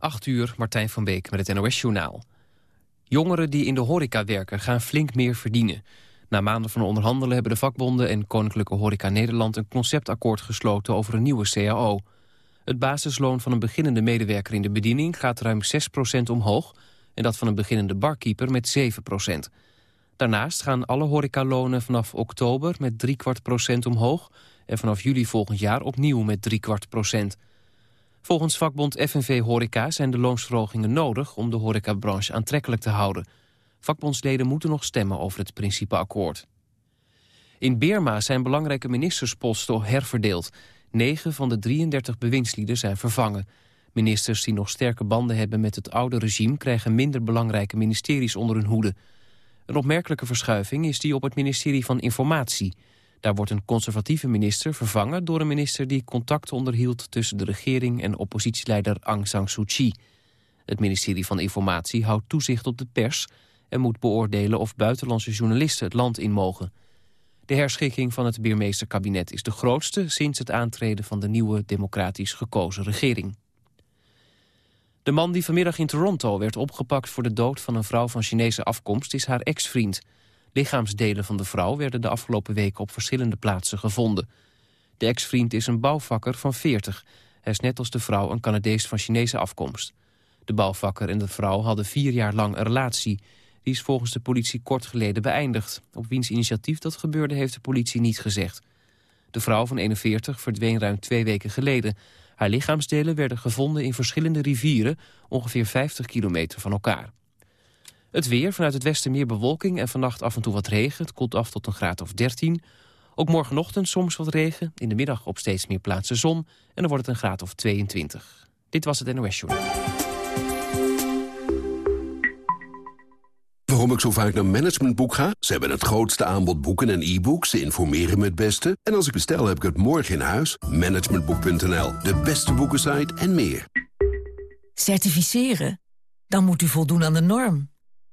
8 uur, Martijn van Beek met het NOS-journaal. Jongeren die in de horeca werken gaan flink meer verdienen. Na maanden van onderhandelen hebben de vakbonden en Koninklijke Horeca Nederland... een conceptakkoord gesloten over een nieuwe CAO. Het basisloon van een beginnende medewerker in de bediening gaat ruim 6% omhoog... en dat van een beginnende barkeeper met 7% Daarnaast gaan alle horecalonen vanaf oktober met driekwart procent omhoog... en vanaf juli volgend jaar opnieuw met driekwart procent. Volgens vakbond FNV Horeca zijn de loonsverhogingen nodig... om de horecabranche aantrekkelijk te houden. Vakbondsleden moeten nog stemmen over het principeakkoord. In Birma zijn belangrijke ministersposten herverdeeld. Negen van de 33 bewindslieden zijn vervangen. Ministers die nog sterke banden hebben met het oude regime... krijgen minder belangrijke ministeries onder hun hoede. Een opmerkelijke verschuiving is die op het ministerie van Informatie. Daar wordt een conservatieve minister vervangen door een minister die contact onderhield tussen de regering en oppositieleider Aung San Suu Kyi. Het ministerie van Informatie houdt toezicht op de pers en moet beoordelen of buitenlandse journalisten het land in mogen. De herschikking van het Birmeester-kabinet is de grootste sinds het aantreden van de nieuwe democratisch gekozen regering. De man die vanmiddag in Toronto werd opgepakt voor de dood van een vrouw van Chinese afkomst is haar ex-vriend. Lichaamsdelen van de vrouw werden de afgelopen weken op verschillende plaatsen gevonden. De ex-vriend is een bouwvakker van 40. Hij is net als de vrouw een Canadees van Chinese afkomst. De bouwvakker en de vrouw hadden vier jaar lang een relatie. Die is volgens de politie kort geleden beëindigd. Op wiens initiatief dat gebeurde heeft de politie niet gezegd. De vrouw van 41 verdween ruim twee weken geleden. Haar lichaamsdelen werden gevonden in verschillende rivieren... ongeveer 50 kilometer van elkaar. Het weer, vanuit het westen meer bewolking en vannacht af en toe wat regen. Het koelt af tot een graad of 13. Ook morgenochtend soms wat regen. In de middag op steeds meer plaatsen zon. En dan wordt het een graad of 22. Dit was het NOS Journal. Waarom ik zo vaak naar Managementboek ga? Ze hebben het grootste aanbod boeken en e-books. Ze informeren me het beste. En als ik bestel, heb ik het morgen in huis. Managementboek.nl, de beste boekensite en meer. Certificeren? Dan moet u voldoen aan de norm.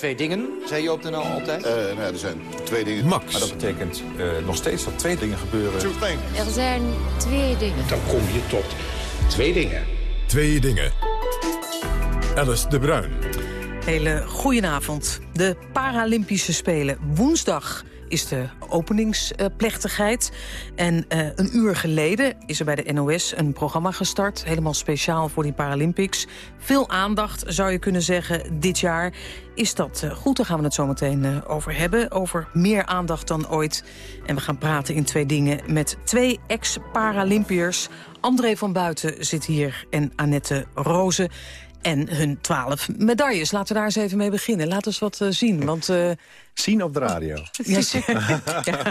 twee dingen, zei je op de NL altijd? Uh, nou, er zijn twee dingen. Max. Maar dat betekent uh, nog steeds dat twee dingen gebeuren. Er zijn twee dingen. Dan kom je tot twee dingen. Twee dingen. Alice de Bruin. Hele goedenavond. De Paralympische Spelen woensdag is de openingsplechtigheid. En uh, een uur geleden is er bij de NOS een programma gestart... helemaal speciaal voor die Paralympics. Veel aandacht, zou je kunnen zeggen, dit jaar. Is dat uh, goed? Daar gaan we het zo meteen uh, over hebben. Over meer aandacht dan ooit. En we gaan praten in twee dingen met twee ex-Paralympiërs. André van Buiten zit hier en Annette Rozen en hun twaalf medailles. Laten we daar eens even mee beginnen. Laat eens wat uh, zien, want... Uh... Zien op de radio. Ja,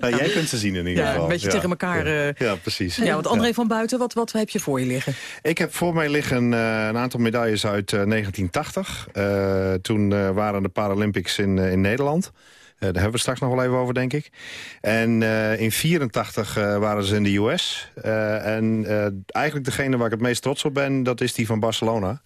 nou, jij kunt ze zien in ieder ja, geval. Een beetje ja. tegen elkaar. Uh... Ja, precies. Ja, want André van Buiten, wat, wat heb je voor je liggen? Ik heb voor mij liggen een aantal medailles uit 1980. toen waren de Paralympics in, in Nederland. Daar hebben we straks nog wel even over, denk ik. En uh, in 84 uh, waren ze in de US. En eigenlijk degene waar ik het meest trots op ben, dat is die van Barcelona.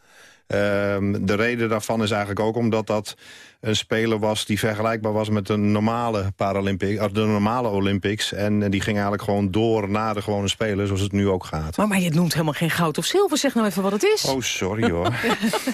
Ehm, de reden daarvan is eigenlijk ook omdat dat een speler was die vergelijkbaar was met de normale Paralympics, de normale Olympics. En die ging eigenlijk gewoon door naar de gewone spelen, zoals het nu ook gaat. Maar, maar je noemt helemaal geen goud of zilver. Zeg nou even wat het is. Oh, sorry hoor. uh,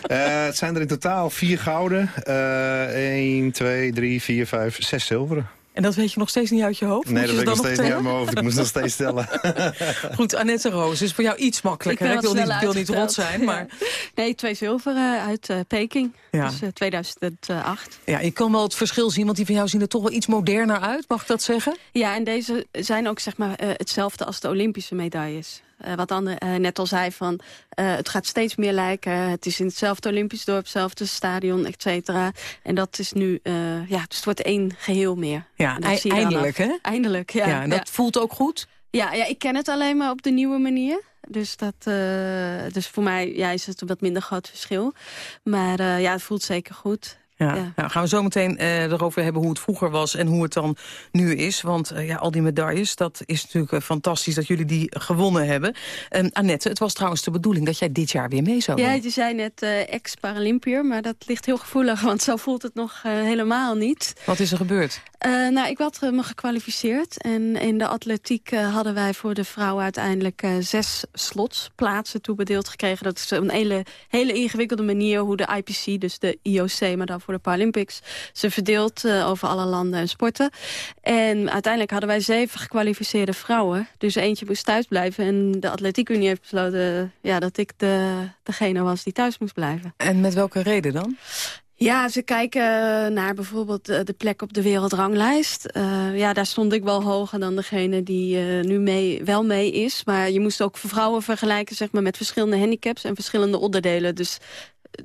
het zijn er in totaal vier gouden. Uh, 1, 2, 3, 4, 5, 6 zilveren. En dat weet je nog steeds niet uit je hoofd? Nee, dat weet ik nog steeds niet uit mijn hoofd. Ik moest nog steeds stellen. Goed, Annette Roos, is voor jou iets makkelijker. Ik, ik wil, niet, wil niet rot zijn, maar... Nee, twee zilveren uit uh, Peking. Ja. Dus uh, 2008. Ja, je kan wel het verschil zien, want die van jou zien er toch wel iets moderner uit. Mag ik dat zeggen? Ja, en deze zijn ook zeg maar uh, hetzelfde als de Olympische medailles. Uh, wat Anne uh, net al zei, van, uh, het gaat steeds meer lijken. Het is in hetzelfde Olympisch dorp, hetzelfde stadion, et cetera. En dat is nu, ja, dus het wordt één geheel meer. Ja, eindelijk, hè? Eindelijk, ja. ja en dat ja. voelt ook goed? Ja, ja, ik ken het alleen maar op de nieuwe manier. Dus, dat, dus voor mij ja, is het een wat minder groot verschil. Maar ja, het voelt zeker goed. Ja. ja. Nou, gaan we zo meteen uh, erover hebben hoe het vroeger was en hoe het dan nu is. Want uh, ja, al die medailles, dat is natuurlijk uh, fantastisch dat jullie die gewonnen hebben. Um, Annette, het was trouwens de bedoeling dat jij dit jaar weer mee zou doen. Ja, je zei net ex-Paralympiër, maar dat ligt heel gevoelig. Want zo voelt het nog helemaal niet. Wat is er gebeurd? nou, ik had me gekwalificeerd. En in de atletiek hadden wij voor de vrouwen uiteindelijk zes slotsplaatsen toebedeeld gekregen. Dat is een hele, hele ingewikkelde manier hoe de IPC, dus de IOC, maar dan voor de Paralympics. Ze verdeelt uh, over alle landen en sporten. En uiteindelijk hadden wij zeven gekwalificeerde vrouwen. Dus eentje moest thuis blijven. En de Atletiekunie heeft besloten ja, dat ik de, degene was die thuis moest blijven. En met welke reden dan? Ja, ze kijken naar bijvoorbeeld de plek op de wereldranglijst. Uh, ja, daar stond ik wel hoger dan degene die uh, nu mee, wel mee is. Maar je moest ook voor vrouwen vergelijken zeg maar, met verschillende handicaps en verschillende onderdelen. Dus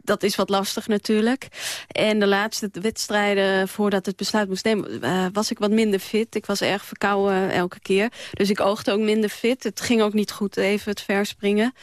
dat is wat lastig natuurlijk. En de laatste wedstrijden voordat het besluit moest nemen... Uh, was ik wat minder fit. Ik was erg verkouden elke keer. Dus ik oogde ook minder fit. Het ging ook niet goed even het verspringen.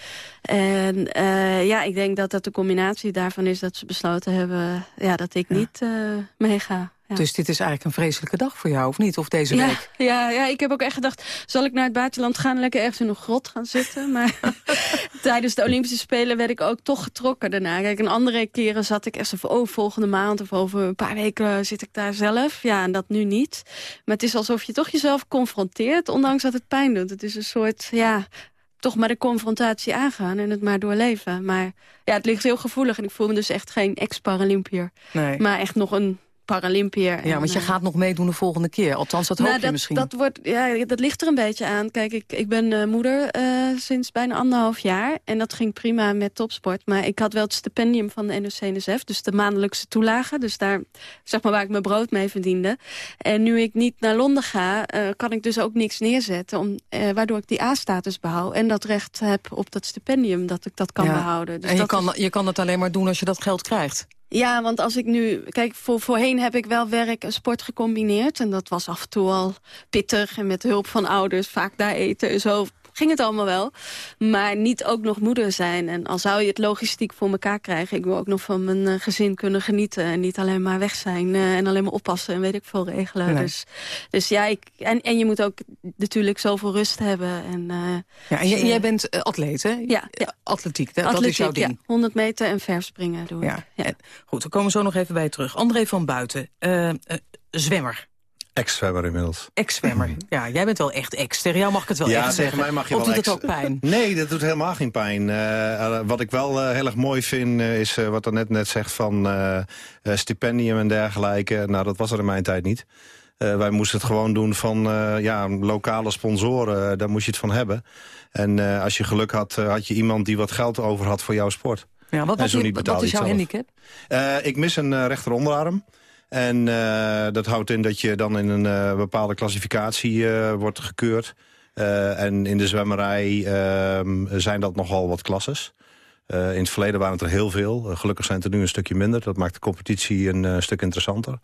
En uh, ja, ik denk dat dat de combinatie daarvan is... dat ze besloten hebben ja, dat ik ja. niet uh, meega. Ja. Dus dit is eigenlijk een vreselijke dag voor jou, of niet? Of deze ja, week? Ja, ja, ik heb ook echt gedacht... zal ik naar het buitenland gaan lekker ergens in een grot gaan zitten? Maar tijdens de Olympische Spelen werd ik ook toch getrokken daarna. Kijk, een andere keren zat ik echt zo van... oh, volgende maand of over een paar weken zit ik daar zelf. Ja, en dat nu niet. Maar het is alsof je toch jezelf confronteert... ondanks dat het pijn doet. Het is een soort, ja, toch maar de confrontatie aangaan en het maar doorleven. Maar ja, het ligt heel gevoelig en ik voel me dus echt geen ex-Paralympiër. Nee. Maar echt nog een Paralympiër. Ja, want je gaat nog meedoen de volgende keer. Althans, dat hoop nou, je dat, misschien. Dat, wordt, ja, dat ligt er een beetje aan. Kijk, ik, ik ben uh, moeder uh, sinds bijna anderhalf jaar. En dat ging prima met topsport. Maar ik had wel het stipendium van de NOC-NSF. Dus de maandelijkse toelage. Dus daar, zeg maar, waar ik mijn brood mee verdiende. En nu ik niet naar Londen ga, uh, kan ik dus ook niks neerzetten. Om, waardoor ik die A-status behoud. En dat recht heb op dat stipendium, dat ik dat kan ja. behouden. Dus en je, dat kan, is... je kan het alleen maar doen als je dat geld krijgt. Ja, want als ik nu... Kijk, voor, voorheen heb ik wel werk en sport gecombineerd. En dat was af en toe al pittig. En met hulp van ouders vaak daar eten en zo ging het allemaal wel. Maar niet ook nog moeder zijn. En al zou je het logistiek voor elkaar krijgen... ik wil ook nog van mijn uh, gezin kunnen genieten. En niet alleen maar weg zijn uh, en alleen maar oppassen en weet ik veel regelen. Nee. Dus, dus ja, ik, en, en je moet ook natuurlijk zoveel rust hebben. En, ja, en jij, jij bent atleet, hè? Ja. ja. Atletiek, dat, Atletiek, is jouw ding. Ja. 100 meter en verspringen doe ik. Ja. ja. Goed, we komen zo nog even bij je terug. André van Buiten, uh, zwemmer. Ex-zwemmer inmiddels. Ex-zwemmer. Ja, jij bent wel echt ex. Tegen jou mag ik het wel ja, echt zeggen. mij mag je of wel doet ex. het ook pijn? Nee, dat doet helemaal geen pijn. Uh, wat ik wel uh, heel erg mooi vind, uh, is wat er net, net zegt van stipendium en dergelijke. Nou, dat was er in mijn tijd niet. wij moesten het gewoon doen van ja, lokale sponsoren. daar moest je het van hebben. En als je geluk had, had je iemand die wat geld over had voor jouw sport. Ja, wat, wat, je, wat is jouw handicap? ik mis een rechteronderarm. En uh, dat houdt in dat je dan in een uh, bepaalde klassificatie uh, wordt gekeurd. en in de zwemmerij zijn dat nogal wat klasses. in het verleden waren het er heel veel. gelukkig zijn het er nu een stukje minder. Dat maakt de competitie een stuk interessanter.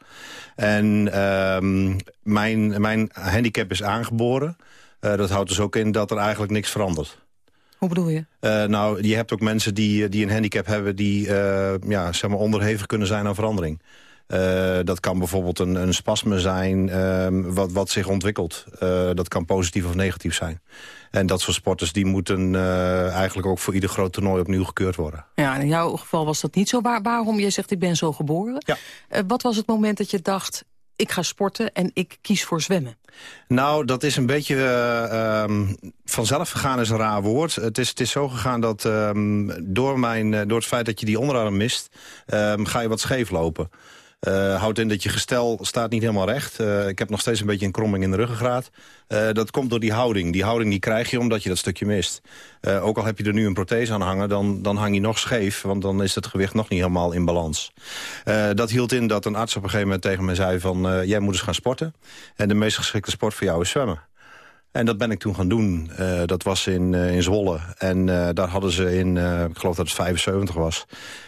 En mijn, mijn handicap is aangeboren. dat houdt dus ook in dat er eigenlijk niks verandert. Hoe bedoel je? Uh, nou, je hebt ook mensen die, die een handicap hebben... die uh, ja, zeg maar onderhevig kunnen zijn aan verandering. Uh, dat kan bijvoorbeeld een, een spasme zijn uh, wat, wat zich ontwikkelt. Uh, dat kan positief of negatief zijn. En dat soort sporters die moeten eigenlijk ook voor ieder groot toernooi opnieuw gekeurd worden. Ja, in jouw geval was dat niet zo. Waar, waarom? Je zegt ik ben zo geboren. Ja. wat was het moment dat je dacht ik ga sporten en ik kies voor zwemmen? Nou, dat is een beetje uh, um, vanzelf gegaan is een raar woord. Het is, het is zo gegaan dat um, door, mijn, door het feit dat je die onderarm mist... Um, ga je wat scheef lopen. Uh, houdt in dat je gestel staat niet helemaal recht. Uh, ik heb nog steeds een beetje een kromming in de ruggengraat. Uh, dat komt door die houding. Die houding die krijg je omdat je dat stukje mist. ook al heb je er nu een prothese aan hangen, dan, dan hang je nog scheef. Want dan is het gewicht nog niet helemaal in balans. dat hield in dat een arts op een gegeven moment tegen me zei van... jij moet eens gaan sporten. En de meest geschikte sport voor jou is zwemmen. En dat ben ik toen gaan doen. Uh, dat was in, uh, in Zwolle. En uh, daar hadden ze in, ik geloof dat het 75 was...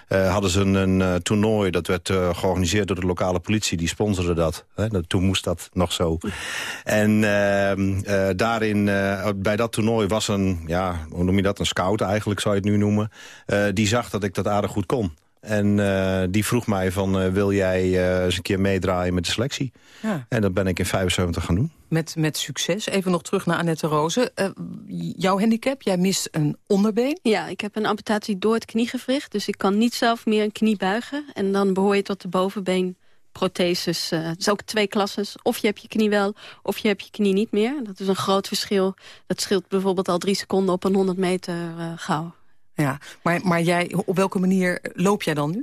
hadden ze een, een toernooi, dat werd georganiseerd door de lokale politie. Die sponsorde dat. Hè? Toen moest dat nog zo. En ehm, daarin, bij dat toernooi was een, ja, hoe noem je dat? Een scout eigenlijk, zou je het nu noemen. die zag dat ik dat aardig goed kon. En uh, die vroeg mij van, uh, wil jij uh, eens een keer meedraaien met de selectie? Ja. En dat ben ik in 75 gaan doen. Met, met succes. Even nog terug naar Annette Rozen. jouw handicap, jij mist een onderbeen? Ja, ik heb een amputatie door het kniegewricht. Dus ik kan niet zelf meer een knie buigen. En dan behoor je tot de bovenbeenprotheses. het is ook twee klassen. Of je hebt je knie wel, of je hebt je knie niet meer. Dat is een groot verschil. Dat scheelt bijvoorbeeld al drie seconden op een 100 meter gauw. Ja, maar, maar jij, op welke manier loop jij dan nu?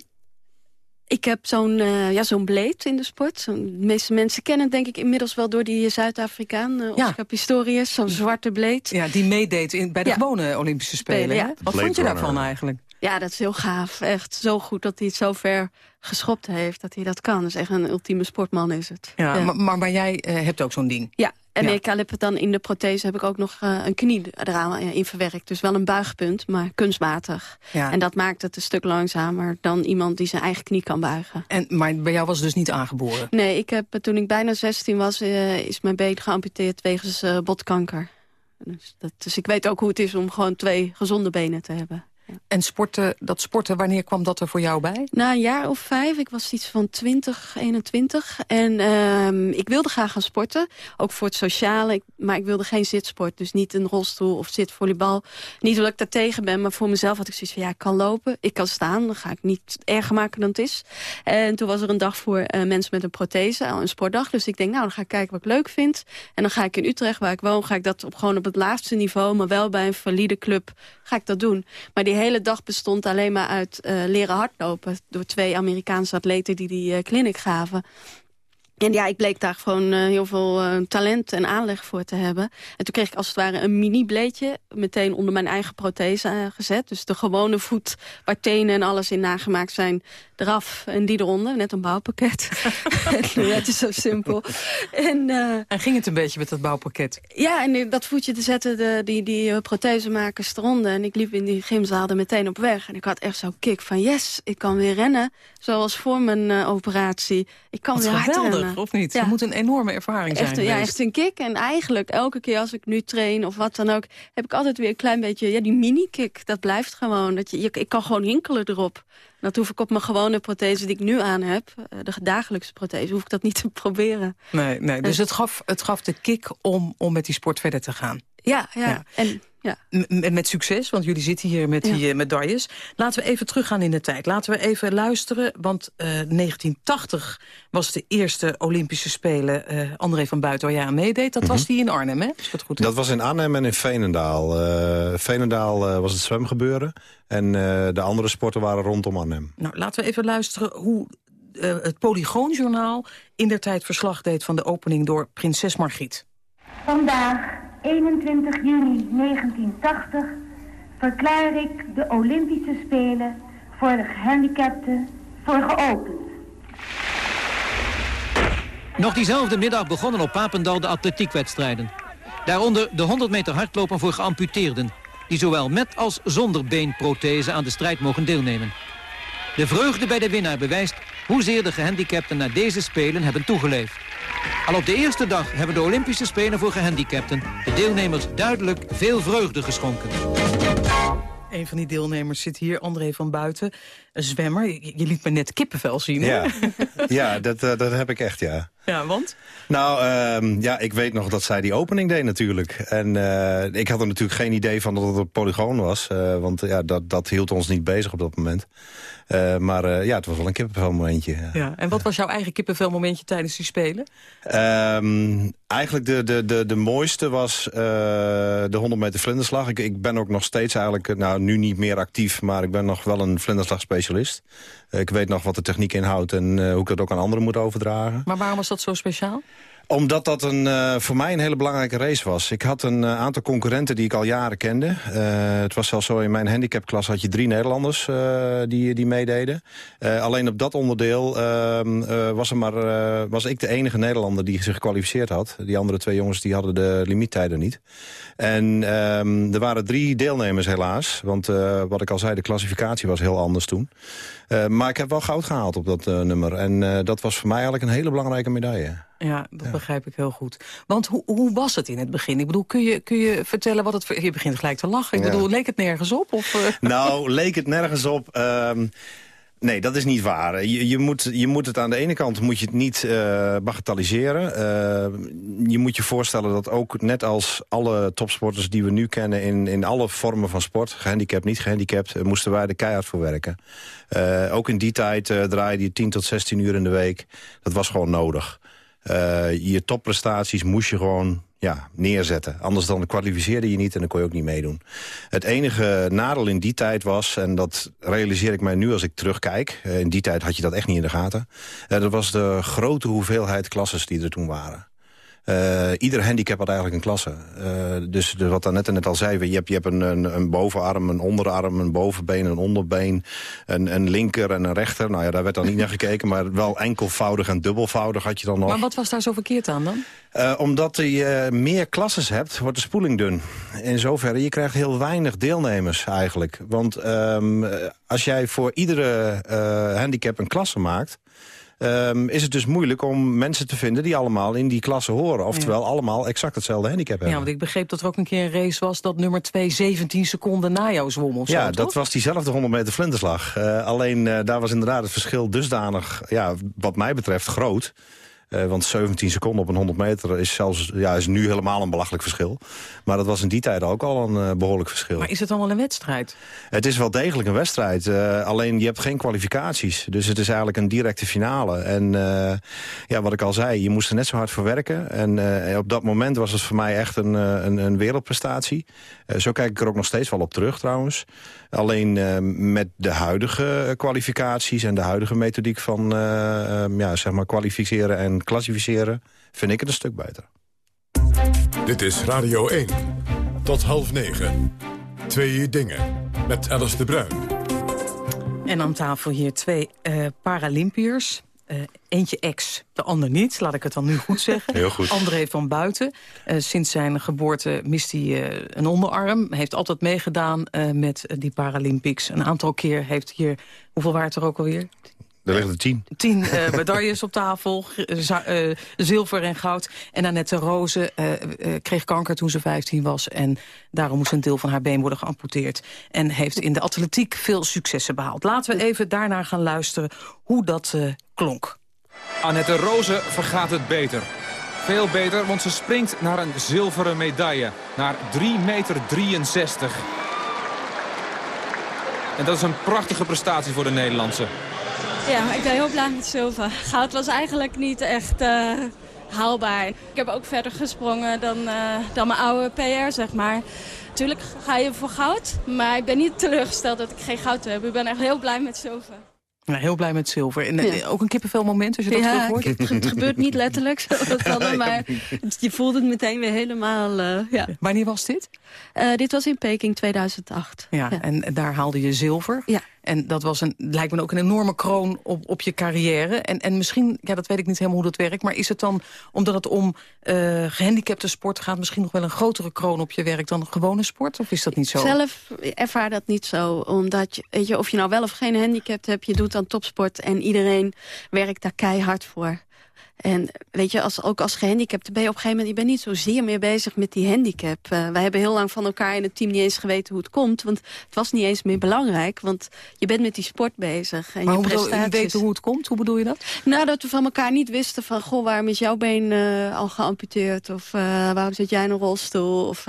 Ik heb zo'n uh, ja, zo'n bleed in de sport. De meeste mensen kennen het denk ik inmiddels wel door die Zuid-Afrikaan, uh, Oscar ja. Pistorius, zo'n zwarte bleed. Ja, die meedeed in, bij de gewone Olympische Spelen. ja. Wat vond je daarvan eigenlijk? Ja, dat is heel gaaf. Echt zo goed dat hij het zo ver geschopt heeft, dat hij dat kan. Is echt een ultieme sportman is het. Ja, Maar, maar, maar, jij uh, hebt ook zo'n ding? Ja, en ja. ik heb dan in de prothese heb ik ook nog uh, een knie eraan in verwerkt. Dus wel een buigpunt, maar kunstmatig. Ja. En dat maakt het een stuk langzamer dan iemand die zijn eigen knie kan buigen. En, maar bij jou was het dus niet aangeboren? Nee, ik heb, toen ik bijna 16 was, uh, is mijn been geamputeerd wegens uh, botkanker. Dus, dat, dus ik weet ook hoe het is om gewoon twee gezonde benen te hebben. En sporten, dat sporten, wanneer kwam dat er voor jou bij? Na een jaar of vijf. Ik was iets van 20, 21. En uh, ik wilde graag gaan sporten. Ook voor het sociale. Maar ik wilde geen zitsport. Dus niet een rolstoel of zitvolleybal. Niet omdat ik daar tegen ben. Maar voor mezelf had ik zoiets van... Ja, ik kan lopen. Ik kan staan. Dan ga ik niet erger maken dan het is. En toen was er een dag voor uh, mensen met een prothese. Een sportdag. Dus ik denk, nou, dan ga ik kijken wat ik leuk vind. En dan ga ik in Utrecht, waar ik woon... ga ik dat op, gewoon op het laagste niveau... maar wel bij een valide club ga ik dat doen. Maar die hele dag bestond alleen maar uit uh, leren hardlopen... door twee Amerikaanse atleten die die uh, clinic gaven. En ja, ik bleek daar gewoon uh, heel veel uh, talent en aanleg voor te hebben. En toen kreeg ik als het ware een mini-bleedje... meteen onder mijn eigen prothese uh, gezet. Dus de gewone voet waar tenen en alles in nagemaakt zijn... eraf en die eronder, net een bouwpakket. het is zo simpel. En, en, ging het een beetje met dat bouwpakket? Ja, en dat voetje te zetten, de, die, die prothesemakers eronder. En ik liep in die gymzaal er meteen op weg. En ik had echt zo'n kick van yes, ik kan weer rennen. Zoals voor mijn operatie. Ik kan Wat weer hard rennen of niet? Ja. Het moet een enorme ervaring echt, zijn. Ja, echt een kick. En eigenlijk elke keer als ik nu train of wat dan ook... heb ik altijd weer een klein beetje... Ja, die mini-kick, dat blijft gewoon. Dat je, ik kan gewoon hinkelen erop. Dat hoef ik op mijn gewone prothese die ik nu aan heb... Eh, de dagelijkse prothese, hoef ik dat niet te proberen. Nee, nee. dus het gaf, het gaf de kick om, om met die sport verder te gaan. Ja, ja. ja. En ja. Met succes, want jullie zitten hier met die ja. medailles. Laten we even teruggaan in de tijd. Laten we even luisteren, want uh, 1980 was de eerste Olympische Spelen... Uh, André van Buiten waar jij aan meedeed. Dat mm -hmm. was die in Arnhem, hè? Is dat, goed dat was in Arnhem en in Veenendaal. Uh, Veenendaal uh, was het zwemgebeuren. En de andere sporten waren rondom Arnhem. Nou, laten we even luisteren hoe het Polygoonjournaal... in der tijd verslag deed van de opening door prinses Margriet. Vandaag 21 juni 1980 verklaar ik de Olympische Spelen voor de gehandicapten voor geopend. Nog diezelfde middag begonnen op Papendal de atletiekwedstrijden. Daaronder de 100 meter hardlopen voor geamputeerden... die zowel met als zonder beenprothese aan de strijd mogen deelnemen. De vreugde bij de winnaar bewijst hoezeer de gehandicapten naar deze Spelen hebben toegeleefd. Al op de eerste dag hebben de Olympische Spelen voor gehandicapten... de deelnemers duidelijk veel vreugde geschonken. Een van die deelnemers zit hier, André van Buiten. Een zwemmer. Je, liet me net kippenvel zien. Ja, ja dat, uh, dat heb ik echt, ja. Ja, want? Nou, ehm, ja, ik weet nog dat zij die opening deed natuurlijk. En uh, ik had er natuurlijk geen idee van dat het een polygoon was. Uh, want ja, dat, dat hield ons niet bezig op dat moment. Uh, maar ja, het was wel een kippenvelmomentje. Ja. En wat was jouw eigen kippenvelmomentje tijdens die Spelen? Um, eigenlijk de, de, de, de mooiste was de 100 meter vlinderslag. Ik, ik ben ook nog steeds eigenlijk, nou nu niet meer actief... maar ik ben nog wel een vlinderslagspecialist. ik weet nog wat de techniek inhoudt en hoe ik het ook aan anderen moet overdragen. Maar waarom was dat zo speciaal? Omdat dat een, uh, voor mij een hele belangrijke race was. Ik had een uh, aantal concurrenten die ik al jaren kende. Uh, het was zelfs zo, in mijn handicapklas had je drie Nederlanders die, die meededen. alleen op dat onderdeel ehm, was, er maar, was ik de enige Nederlander die zich gekwalificeerd had. Die andere twee jongens die hadden de limiettijden niet. En um, er waren drie deelnemers helaas. Want wat ik al zei, de klassificatie was heel anders toen. maar ik heb wel goud gehaald op dat nummer. En dat was voor mij eigenlijk een hele belangrijke medaille. Ja, dat begrijp ik heel goed. Want hoe, hoe was het in het begin? Ik bedoel, kun je, kun je vertellen wat het... Je begint gelijk te lachen. Ik bedoel, leek het nergens op? Of, uh... Nou, leek het nergens op... Um, Nee, dat is niet waar. Je, je, moet, je moet het aan de ene kant moet je het niet uh, bagatelliseren. Uh, je moet je voorstellen dat ook net als alle topsporters die we nu kennen... in, in alle vormen van sport, gehandicapt, niet gehandicapt... moesten wij er keihard voor werken. Uh, ook in die tijd draaide je 10 tot 16 uur in de week. Dat was gewoon nodig. Uh, je topprestaties moest je gewoon ja, neerzetten. Anders dan kwalificeerde je niet en dan kon je ook niet meedoen. Het enige nadeel in die tijd was, en dat realiseer ik mij nu als ik terugkijk... Uh, in die tijd had je dat echt niet in de gaten... Uh, dat was de grote hoeveelheid klasses die er toen waren. Uh, ieder handicap had eigenlijk een klasse. Uh, dus de, wat net net al zei, je hebt, je hebt een, een, een, bovenarm, een onderarm, een bovenbeen, een onderbeen, een, een linker en een rechter. Nou ja, daar werd dan niet naar gekeken, maar wel enkelvoudig en dubbelvoudig had je dan nog. Maar wat was daar zo verkeerd aan dan? Uh, omdat je meer klasses hebt, wordt de spoeling dun. In zoverre, je krijgt heel weinig deelnemers eigenlijk. Want um, als jij voor iedere handicap een klasse maakt... Um, is het dus moeilijk om mensen te vinden die allemaal in die klasse horen. Oftewel allemaal exact hetzelfde handicap hebben. Ja, want ik begreep dat er ook een keer een race was dat nummer 2 17 seconden na jou zwom of Ja, zo, dat was diezelfde 100 meter vlinderslag. Uh, alleen uh, daar was inderdaad het verschil dusdanig, ja, wat mij betreft, groot. Uh, want 17 seconden op een 100 meter is, zelfs, ja, is nu helemaal een belachelijk verschil. Maar dat was in die tijd ook al een uh, behoorlijk verschil. Maar is het dan wel een wedstrijd? Het is wel degelijk een wedstrijd. Uh, alleen je hebt geen kwalificaties. Dus het is eigenlijk een directe finale. En ja, wat ik al zei, je moest er net zo hard voor werken. En op dat moment was het voor mij echt een, een, een wereldprestatie. zo kijk ik er ook nog steeds wel op terug trouwens. Alleen met de huidige kwalificaties en de huidige methodiek van ja, zeg maar kwalificeren en klassificeren, vind ik het een stuk beter. Dit is Radio 1. Tot half negen. Twee dingen. Met Alice de Bruin. En aan tafel hier twee uh, Paralympiërs. Uh, eentje ex, de ander niet, laat ik het dan nu goed zeggen. Heel goed. André van Buiten. Uh, sinds zijn geboorte mist hij een onderarm. Hij heeft altijd meegedaan met die Paralympics. Een aantal keer heeft hier... Hoeveel waard er ook alweer? Er liggen er tien. Tien uh, medailles op tafel, uh, zilver en goud. En Annette Rozen uh, kreeg kanker toen ze 15 was... en daarom moest een deel van haar been worden geamputeerd. En heeft in de atletiek veel successen behaald. Laten we even daarna gaan luisteren hoe dat klonk. Annette Rozen vergaat het beter. Veel beter, want ze springt naar een zilveren medaille. Naar 3,63 meter. 63. En dat is een prachtige prestatie voor de Nederlandse. Ja, ik ben heel blij met zilver. Goud was eigenlijk niet echt uh, haalbaar. Ik heb ook verder gesprongen dan, uh, dan mijn oude PR, zeg maar. Tuurlijk ga je voor goud, maar ik ben niet teleurgesteld dat ik geen goud heb. Ik ben echt heel blij met zilver. Ja, heel blij met zilver. En ja. ook een kippenvel moment als je dat ja, hoort? Het, het gebeurt niet letterlijk, zo maar je voelt het meteen weer helemaal... Uh, ja. Wanneer was dit? Uh, dit was in Peking 2008. Ja, ja, en daar haalde je zilver. Ja. En dat was een, lijkt me ook een enorme kroon op, op je carrière. En, en misschien, ja, dat weet ik niet helemaal hoe dat werkt... maar is het dan, omdat het om uh, gehandicapte sport gaat... misschien nog wel een grotere kroon op je werk dan gewone sport? Of is dat niet zo? Zelf ervaar dat niet zo. Omdat, je, weet je, of je nou wel of geen handicap hebt... je doet dan topsport en iedereen werkt daar keihard voor. En weet je, als, ook als gehandicapte ben je op een gegeven moment... je bent niet zozeer meer bezig met die handicap. Uh, wij hebben heel lang van elkaar in het team niet eens geweten hoe het komt. Want het was niet eens meer belangrijk. Want je bent met die sport bezig. En maar je hoe prestaties... bedoel, je weten hoe het komt? Hoe bedoel je dat? Nou, dat we van elkaar niet wisten van... goh, waarom is jouw been uh, al geamputeerd? Of uh, waarom zit jij in een rolstoel? Of...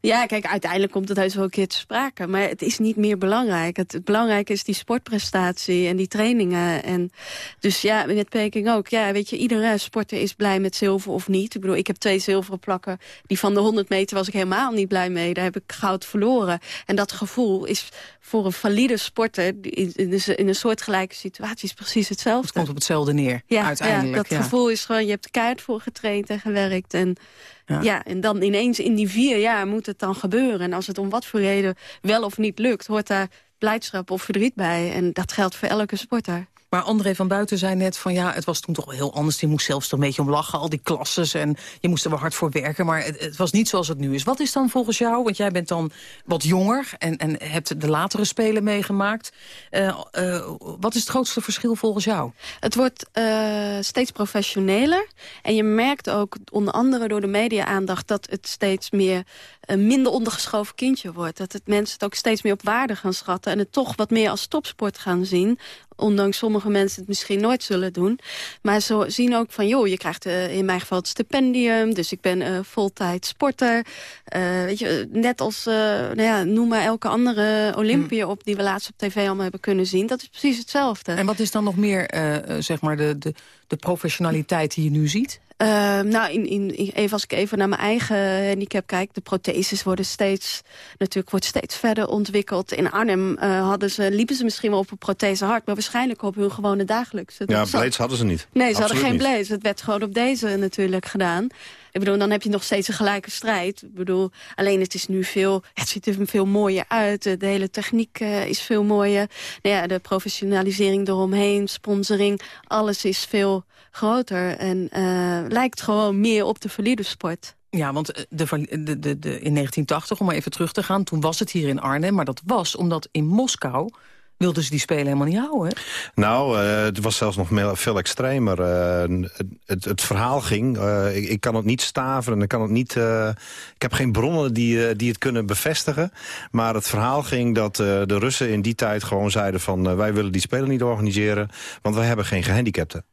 Ja, kijk, uiteindelijk komt het heus wel een keer te sprake. Maar het is niet meer belangrijk. Het, het belangrijke is die sportprestatie en die trainingen. En dus ja, met Peking ook. Ja, weet je, iedere sporter is blij met zilver of niet. Ik bedoel, ik heb twee zilveren plakken. Die van de 100 meter was ik helemaal niet blij mee. Daar heb ik goud verloren. En dat gevoel is voor een valide sporter in, in een soortgelijke situatie is precies hetzelfde. Het komt op hetzelfde neer, ja, uiteindelijk. Ja, dat ja. gevoel is gewoon, je hebt keihard voor getraind en gewerkt. En ja. ja. en dan ineens in die vier jaar moet het dan gebeuren. En als het om wat voor reden wel of niet lukt, hoort daar blijdschap of verdriet bij. En dat geldt voor elke sporter. Maar André van Buiten zei net van ja, het was toen toch wel heel anders. Je moest zelfs er een beetje om lachen, al die klasses. En je moest er wel hard voor werken, maar het, het, was niet zoals het nu is. Wat is dan volgens jou, want jij bent dan wat jonger... en, en hebt de latere Spelen meegemaakt. Uh, uh, wat is het grootste verschil volgens jou? Het wordt uh, steeds professioneler. En je merkt ook onder andere door de media-aandacht... dat het steeds meer een minder ondergeschoven kindje wordt. Dat het mensen het ook steeds meer op waarde gaan schatten... en het toch wat meer als topsport gaan zien ondanks sommige mensen het misschien nooit zullen doen. Maar ze zien ook van, joh, je krijgt uh, in mijn geval het stipendium... dus ik ben uh, voltijd sporter. Uh, weet je, net als, nou ja, noem maar elke andere Olympiër op... die we laatst op tv allemaal hebben kunnen zien. Dat is precies hetzelfde. En wat is dan nog meer, zeg maar, de, de, de professionaliteit die je nu ziet? Uh, nou, in, in, even als ik even naar mijn eigen handicap kijk... de protheses worden steeds, natuurlijk wordt steeds verder ontwikkeld. In Arnhem uh, hadden ze, liepen ze misschien wel op een prothese hard... maar waarschijnlijk op hun gewone dagelijkse. Ja, blades hadden ze niet. Nee, ze Absoluut hadden geen blades. Het werd gewoon op deze natuurlijk gedaan. Ik bedoel, dan heb je nog steeds een gelijke strijd. Ik bedoel, alleen het is nu veel, het ziet er veel mooier uit. De hele techniek uh, is veel mooier. Nou ja, de professionalisering eromheen, sponsoring, alles is veel groter. En uh, lijkt gewoon meer op de valide sport. Ja, want de, de, de, de, in 1980, om maar even terug te gaan... toen was het hier in Arnhem, maar dat was omdat in Moskou wilden ze die spelen helemaal niet houden. Nou, uh, het was zelfs nog veel extremer. Uh, het, het, verhaal ging, ik, ik, kan het niet staveren, ik kan het niet... ik heb geen bronnen die, die het kunnen bevestigen. Maar het verhaal ging dat de Russen in die tijd gewoon zeiden van... wij willen die spelen niet organiseren, want wij hebben geen gehandicapten.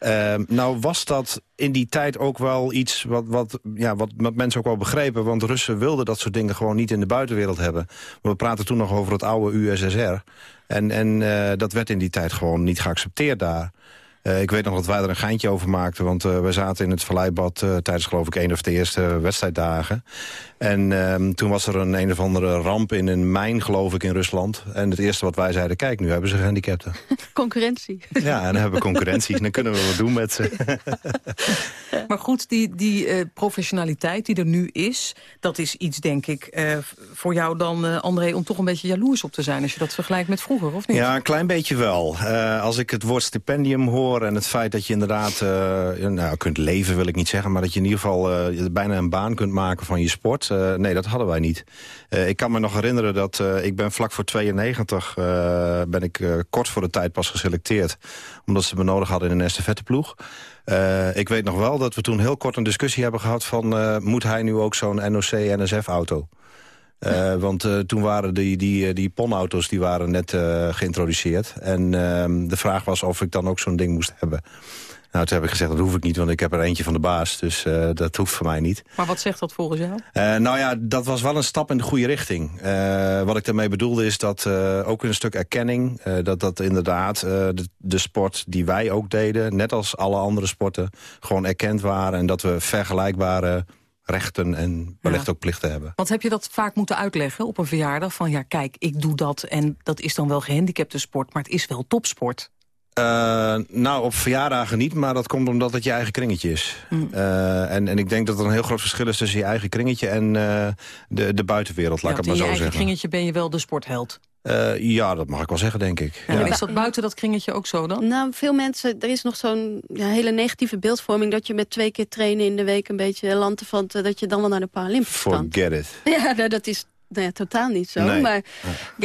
Uh, nou was dat in die tijd ook wel iets wat, wat, ja, wat, mensen ook wel begrepen. Want Russen wilden dat soort dingen gewoon niet in de buitenwereld hebben. We praten toen nog over het oude USSR. En, en uh, dat werd in die tijd gewoon niet geaccepteerd daar. Uh, ik weet nog dat wij er een geintje over maakten. Want uh, we zaten in het Valleibad uh, tijdens geloof ik een of de eerste wedstrijddagen. En uh, toen was er een een of andere ramp in een mijn geloof ik in Rusland. En het eerste wat wij zeiden, kijk nu hebben ze gehandicapten. Concurrentie. Ja, en dan hebben we concurrentie. dan kunnen we wat doen met ze. maar goed, die, die professionaliteit die er nu is... dat is iets denk ik voor jou dan André om toch een beetje jaloers op te zijn... als je dat vergelijkt met vroeger, of niet? Ja, een klein beetje wel. als ik het woord stipendium hoor en het feit dat je inderdaad uh, nou, kunt leven, wil ik niet zeggen... maar dat je in ieder geval uh, bijna een baan kunt maken van je sport. Uh, nee, dat hadden wij niet. ik kan me nog herinneren dat ik ben vlak voor 92... ben ik kort voor de tijd pas geselecteerd... omdat ze me nodig hadden in een estafetteploeg. Uh, ik weet nog wel dat we toen heel kort een discussie hebben gehad van... Moet hij nu ook zo'n NOC-NSF-auto? Uh, want uh, toen waren die, die, die PON-auto's die waren net uh, geïntroduceerd. En de vraag was of ik dan ook zo'n ding moest hebben. Nou, toen heb ik gezegd, dat hoef ik niet, want ik heb er eentje van de baas. Dus dat hoeft voor mij niet. Maar wat zegt dat volgens jou? nou ja, dat was wel een stap in de goede richting. wat ik daarmee bedoelde is dat ook een stuk erkenning... dat dat inderdaad de, de sport die wij ook deden... net als alle andere sporten, gewoon erkend waren... en dat we vergelijkbare rechten en wellicht ja. ook plichten hebben. Want heb je dat vaak moeten uitleggen op een verjaardag? Van ja, kijk, ik doe dat en dat is dan wel gehandicapte sport... maar het is wel topsport. Uh, nou, op verjaardagen niet, maar dat komt omdat het je eigen kringetje is. Mm. Uh, en, en ik denk dat er een heel groot verschil is tussen je eigen kringetje... en uh, de, de buitenwereld, laat ja, ik het maar zo zeggen. in je eigen kringetje ben je wel de sportheld. Uh, ja, dat mag ik wel zeggen, denk ik. Ja, ja. Is dat buiten dat kringetje ook zo dan? Nou, veel mensen, er is nog zo'n ja, hele negatieve beeldvorming... dat je met twee keer trainen in de week een beetje lanterfant... dat je dan wel naar de Paralympics kan. Forget it. Ja, nou, dat is nou ja, totaal niet zo. Nee. Maar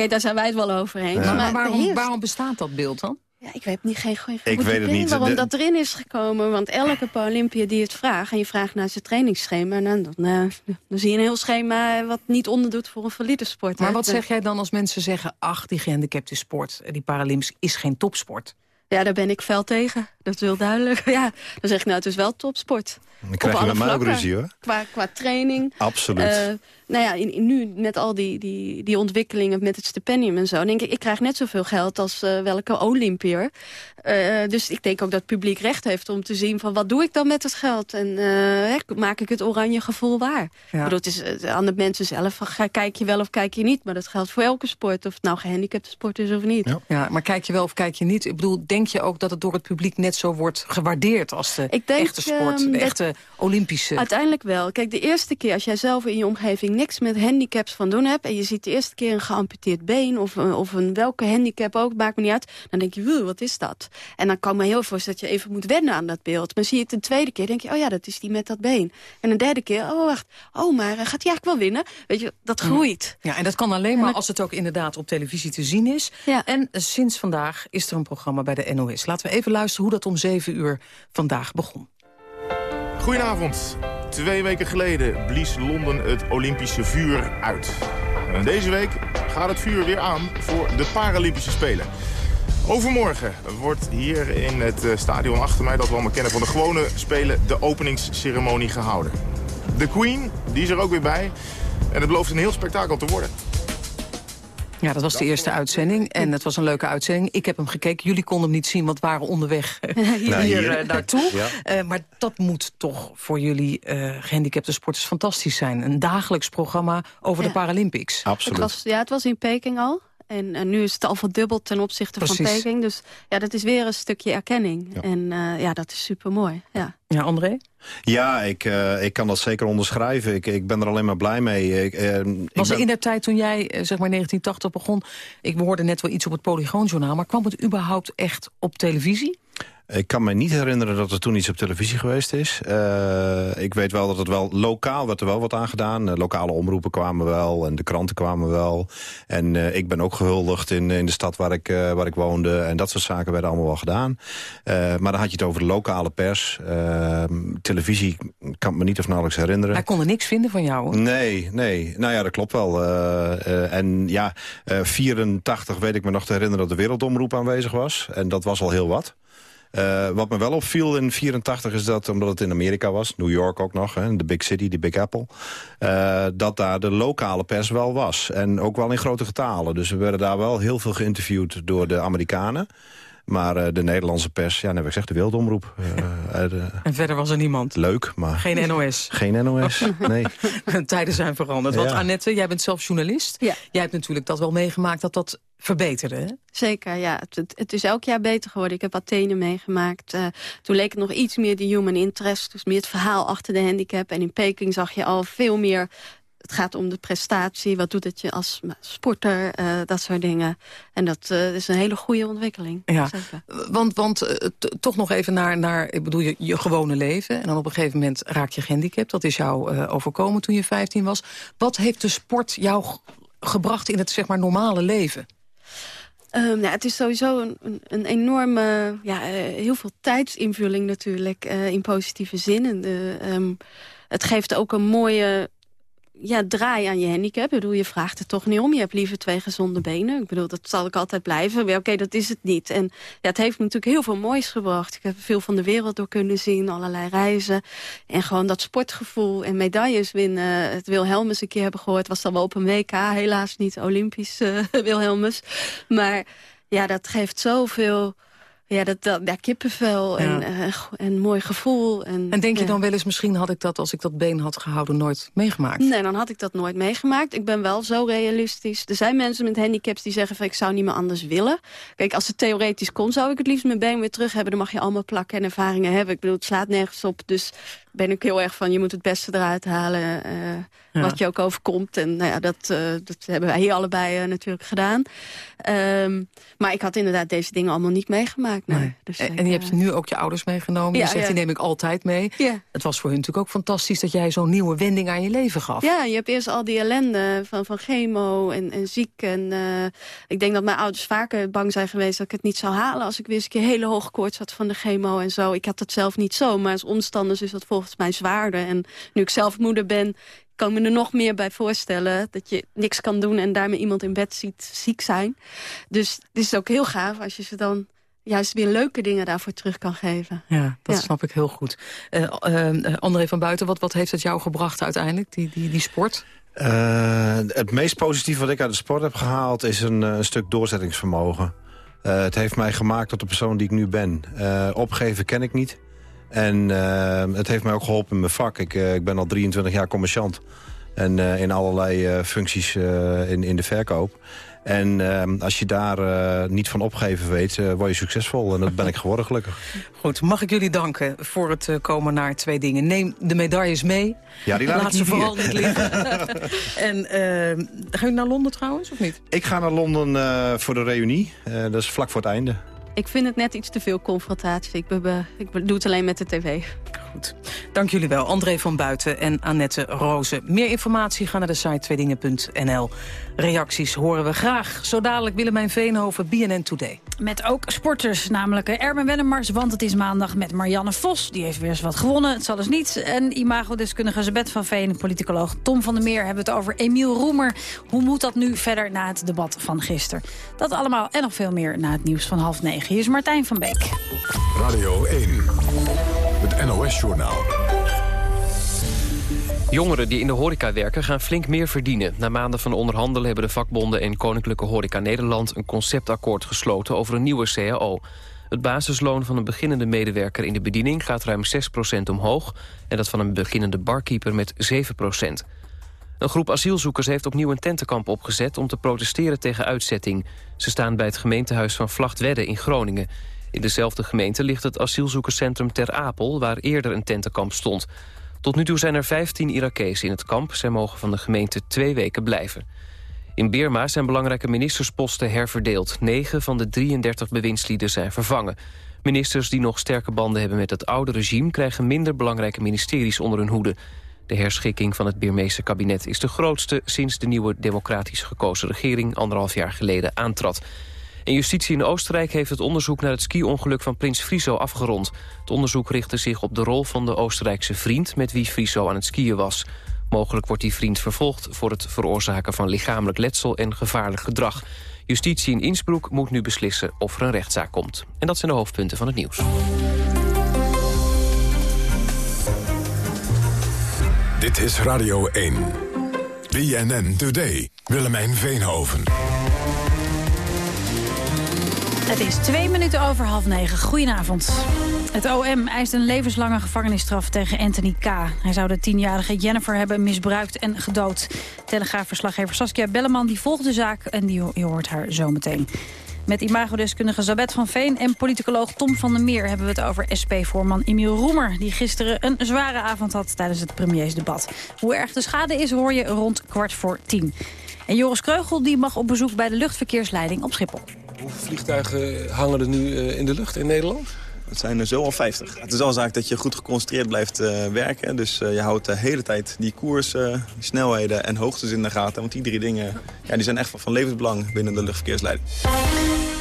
daar zijn wij het wel overheen. Ja. Maar, maar waarom, waarom bestaat dat beeld dan? Ja, ik weet niet geen goede Ik weet het niet. waarom De- dat erin is gekomen. Want elke Paralympiër die het vraagt... en je vraagt naar zijn trainingsschema... Nou, dan, eh, dan zie je een heel schema wat niet onderdoet voor een valide sport. Maar hè. wat zeg jij dan als mensen zeggen... ach, die gehandicapte sport, eh, die Paralympics, is geen topsport? Ja, daar ben ik fel tegen. Dat is heel duidelijk. Ja, dan zeg ik nou, het is wel topsport. Dan krijg Op je alle met mij ook vlakken. ruzie, hoor. Qua, qua training. Absoluut. Eh, nou ja, in, in nu met al die, die, die ontwikkelingen met het stipendium en zo... denk ik, ik krijg net zoveel geld als eh, welke Olympiër. Eh, dus ik denk ook dat het publiek recht heeft om te zien... van wat doe ik dan met het geld? En eh, hè, maak ik het oranje gevoel waar? Ik bedoel, het is eh, aan de mensen zelf, van, kijk je wel of kijk je niet? Maar dat geldt voor elke sport, of het nou gehandicapte sport is of niet. Ja. maar kijk je wel of kijk je niet? Ik bedoel, denk je ook dat het door het publiek net zo wordt gewaardeerd... als de denk, echte sport, ehm, de dat- echte Olympische... Uiteindelijk wel. Kijk, de eerste keer als jij zelf in je omgeving niks met handicaps van doen hebt... en je ziet de eerste keer een geamputeerd been of, een- of een welke handicap ook, maakt me niet uit... dan denk je, "Wuh, wat is dat? En dan kan me heel voorstellen dat je even moet wennen aan dat beeld. Maar zie je het een tweede keer, denk je, oh ja, dat is die met dat been. En een derde keer, oh wacht, oh maar eh, gaat hij eigenlijk wel winnen? Weet je, dat groeit. Ja, en dat kan alleen maar als het ook inderdaad op televisie te zien is. En eh, sinds vandaag is er een programma bij de NOS. Laten we even luisteren hoe dat om zeven uur vandaag begon. Goedenavond. Twee weken geleden blies Londen het Olympische vuur uit. En deze week gaat het vuur weer aan voor de Paralympische Spelen. Overmorgen wordt hier in het eh, stadion achter mij, dat we allemaal kennen van de gewone Spelen, de openingsceremonie gehouden. De Queen, die is er ook weer bij. En het belooft een heel spektakel te worden. Ja, dat was de eerste uitzending en het was een leuke uitzending. Ik heb hem gekeken, jullie konden hem niet zien, want we waren onderweg hier, Nou, hier. eh, naartoe. Ja. Eh, maar dat moet toch voor jullie eh, gehandicapte sporters fantastisch zijn. Een dagelijks programma over Ja. de Paralympics. Het was, ja, het was in Peking al. En, en nu is het al verdubbeld ten opzichte van. Peking. Dus ja, dat is weer een stukje erkenning. En eh, ja, dat is super mooi. Ja. Ja, André? Ja, ik, eh, ik kan dat zeker onderschrijven. Ik, ik ben er alleen maar blij mee. Ik, eh, ik Was er ben- in de tijd toen jij, eh, zeg maar 1980 begon... ik hoorde net wel iets op het Polygoonjournaal... maar kwam het überhaupt echt op televisie? Ik kan me niet herinneren dat er toen iets op televisie geweest is. Eh, ik weet wel dat het wel lokaal werd er wel wat aan gedaan. Eh, lokale omroepen kwamen wel en de kranten kwamen wel. En eh, ik ben ook gehuldigd in, in de stad waar ik, waar ik woonde. En dat soort zaken werden allemaal wel gedaan. Maar dan had je het over de lokale pers. Eh, televisie kan ik me niet of nauwelijks herinneren. Hij kon er niks vinden van jou, hoor. Nee, nee. Nou ja, dat klopt wel. En ja, eh 84 weet ik me nog te herinneren dat de Wereldomroep aanwezig was. En dat was al heel wat. Eh, wat me wel opviel in 84 is dat, omdat het in Amerika was... New York ook nog, hè, de Big City, die Big Apple... eh, dat daar de lokale pers wel was. En ook wel in grote getalen. Dus we werden daar wel heel veel geïnterviewd door de Amerikanen. Maar eh, de Nederlandse pers, ja, nou, heb ik gezegd, de Wereldomroep. eh, eh, En verder was er niemand. leuk, maar... Geen NOS. Geen NOS, nee. Tijden zijn veranderd. Want Ja. Annette, jij bent zelf journalist. Ja. Jij hebt natuurlijk dat wel meegemaakt dat dat verbeterde, hè? Zeker, ja. Het, het, het is elk jaar beter geworden. Ik heb Athene meegemaakt. Eh, toen leek het nog iets meer de human interest. Dus meer het verhaal achter de handicap. En in Peking zag je al veel meer... Het gaat om de prestatie. Wat doet het je als sporter? eh, dat soort dingen. En dat eh, is een hele goede ontwikkeling. Ja, Zeker. want, want eh, toch nog even naar, naar ik bedoel, je, je gewone leven. En dan op een gegeven moment raak je gehandicapt. Dat is jou overkomen toen je 15 was. Wat heeft de sport jou gebracht in het zeg maar normale leven? Ehm, nou, het is sowieso een, een, enorme, ja, heel veel tijdsinvulling natuurlijk, in positieve zin. En ehm, het geeft ook een mooie ja, draai aan je handicap. Ik bedoel, je vraagt het toch niet om. Je hebt liever twee gezonde benen. Ik bedoel, dat zal ik altijd blijven. Oké, dat is het niet. En ja, het heeft me natuurlijk heel veel moois gebracht. Ik heb veel van de wereld door kunnen zien, allerlei reizen. En gewoon dat sportgevoel en medailles winnen. Het Wilhelmus een keer hebben gehoord. Was dan wel op een WK, helaas niet Olympisch eh, Wilhelmus. Maar ja, dat geeft zoveel... Ja, dat, dat, ja, kippenvel en, Ja. eh, en mooi gevoel. En, En denk je dan wel eens, misschien had ik dat als ik dat been had gehouden nooit meegemaakt? Nee, dan had ik dat nooit meegemaakt. Ik ben wel zo realistisch. Er zijn mensen met handicaps die zeggen van ik zou niet meer anders willen. Kijk, als het theoretisch kon, zou ik het liefst mijn been weer terug hebben. Dan mag je allemaal plakken en ervaringen hebben. Ik bedoel, het slaat nergens op. Dus ben ik heel erg van, je moet het beste eruit halen. Wat je ook overkomt. En nou ja, dat, dat hebben wij hier allebei natuurlijk gedaan. Um, maar ik had inderdaad deze dingen allemaal niet meegemaakt. Nee. Dus en, je hebt nu ook je ouders meegenomen. Ja, je zegt, die neem ik altijd mee. Ja. Het was voor hun natuurlijk ook fantastisch dat jij zo'n nieuwe wending aan je leven gaf. Ja, je hebt eerst al die ellende van, van chemo en, en ziek. En uh, ik denk dat mijn ouders vaker bang zijn geweest dat ik het niet zou halen... als ik weer eens een keer hele hoge koorts had van de chemo en zo. Ik had het zelf niet zo, maar als omstanders is dat volgens mij zwaarder. En nu ik zelf moeder ben, kan me er nog meer bij voorstellen... dat je niks kan doen en daarmee iemand in bed ziet ziek zijn. Dus het is ook heel gaaf als je ze dan juist weer leuke dingen daarvoor terug kan geven. Ja, dat snap ik heel goed. Uh, uh, André van Buiten, wat, wat heeft het jou gebracht uiteindelijk, die, die, die sport? Uh, het meest positieve wat ik uit de sport heb gehaald... is een, een stuk doorzettingsvermogen. het heeft mij gemaakt tot de persoon die ik nu ben. opgeven ken ik niet. En het heeft mij ook geholpen in mijn vak. Ik, ik ben al 23 jaar commerciant. En in allerlei functies in, in de verkoop. En uh, als je daar uh, niet van opgeven weet, uh, word je succesvol. En dat ben ik geworden, gelukkig. Goed, mag ik jullie danken voor het komen naar twee dingen. Neem de medailles mee. Ja, die laat, laat ze vooral niet liggen. en ehm, ga je naar Londen trouwens, of niet? Ik ga naar Londen voor de reunie. dat is vlak voor het einde. Ik vind het net iets te veel confrontatie. Ik, ik doe het alleen met de tv. Goed. Dank jullie wel, André van Buiten en Annette Rozen. Meer informatie, ga naar de site tweedingen.nl. Reacties horen we graag. Zo dadelijk Willemijn Veenhoven, BNN Today. Met ook sporters, namelijk Erben Wennemars, want het is maandag met Marianne Vos. Die heeft weer eens wat gewonnen, het zal dus niet. En imagodeskundige Zabet van Veen, politicoloog Tom van der Meer... hebben het over Emiel Roemer. Hoe moet dat nu verder na het debat van gisteren? Dat allemaal en nog veel meer na het nieuws van half negen. Hier is Martijn van Beek. Radio 1, het NOS-journaal. Jongeren die in de horeca werken gaan flink meer verdienen. Na maanden van onderhandelen hebben de vakbonden en Koninklijke Horeca Nederland... een conceptakkoord gesloten over een nieuwe CAO. Het basisloon van een beginnende medewerker in de bediening gaat ruim 6% omhoog... en dat van een beginnende barkeeper met 7% Een groep asielzoekers heeft opnieuw een tentenkamp opgezet... om te protesteren tegen uitzetting. Ze staan bij het gemeentehuis van Vlachtwedde in Groningen. In dezelfde gemeente ligt het asielzoekerscentrum Ter Apel... waar eerder een tentenkamp stond... Tot nu toe zijn er 15 Irakezen in het kamp. Zij mogen van de gemeente twee weken blijven. In Birma zijn belangrijke ministersposten herverdeeld. 9 van de 33 bewindslieden zijn vervangen. Ministers die nog sterke banden hebben met het oude regime... krijgen minder belangrijke ministeries onder hun hoede. De herschikking van het Birmeese kabinet is de grootste... sinds de nieuwe democratisch gekozen regering anderhalf jaar geleden aantrad. En justitie in Oostenrijk heeft het onderzoek naar het ski-ongeluk van prins Friso afgerond. Het onderzoek richtte zich op de rol van de Oostenrijkse vriend met wie Friso aan het skiën was. Mogelijk wordt die vriend vervolgd voor het veroorzaken van lichamelijk letsel en gevaarlijk gedrag. Justitie in Innsbruck moet nu beslissen of er een rechtszaak komt. En dat zijn de hoofdpunten van het nieuws. Dit is Radio 1. BNN Today. Willemijn Veenhoven. Het is twee minuten over half negen. Goedenavond. Het OM eist een levenslange gevangenisstraf tegen Anthony K. Hij zou de tienjarige Jennifer hebben misbruikt en gedood. Telegraafverslaggever Saskia Belleman die volgt de zaak en die, je hoort haar zometeen. Met imagodeskundige Zabet van Veen en politicoloog Tom van der Meer... hebben we het over SP-voorman Emiel Roemer... die gisteren een zware avond had tijdens het premiersdebat. Hoe erg de schade is hoor je rond kwart voor tien. En Joris Kreugel die mag op bezoek bij de luchtverkeersleiding op Schiphol. Hoeveel vliegtuigen hangen er nu eh, in de lucht in Nederland? Het zijn er zo al 50. Het is al zaak dat je goed geconcentreerd blijft uh, werken. Dus uh, je houdt de hele tijd die koers, uh, snelheden en hoogtes in de gaten. Want die drie dingen ja, die zijn echt van levensbelang binnen de luchtverkeersleiding.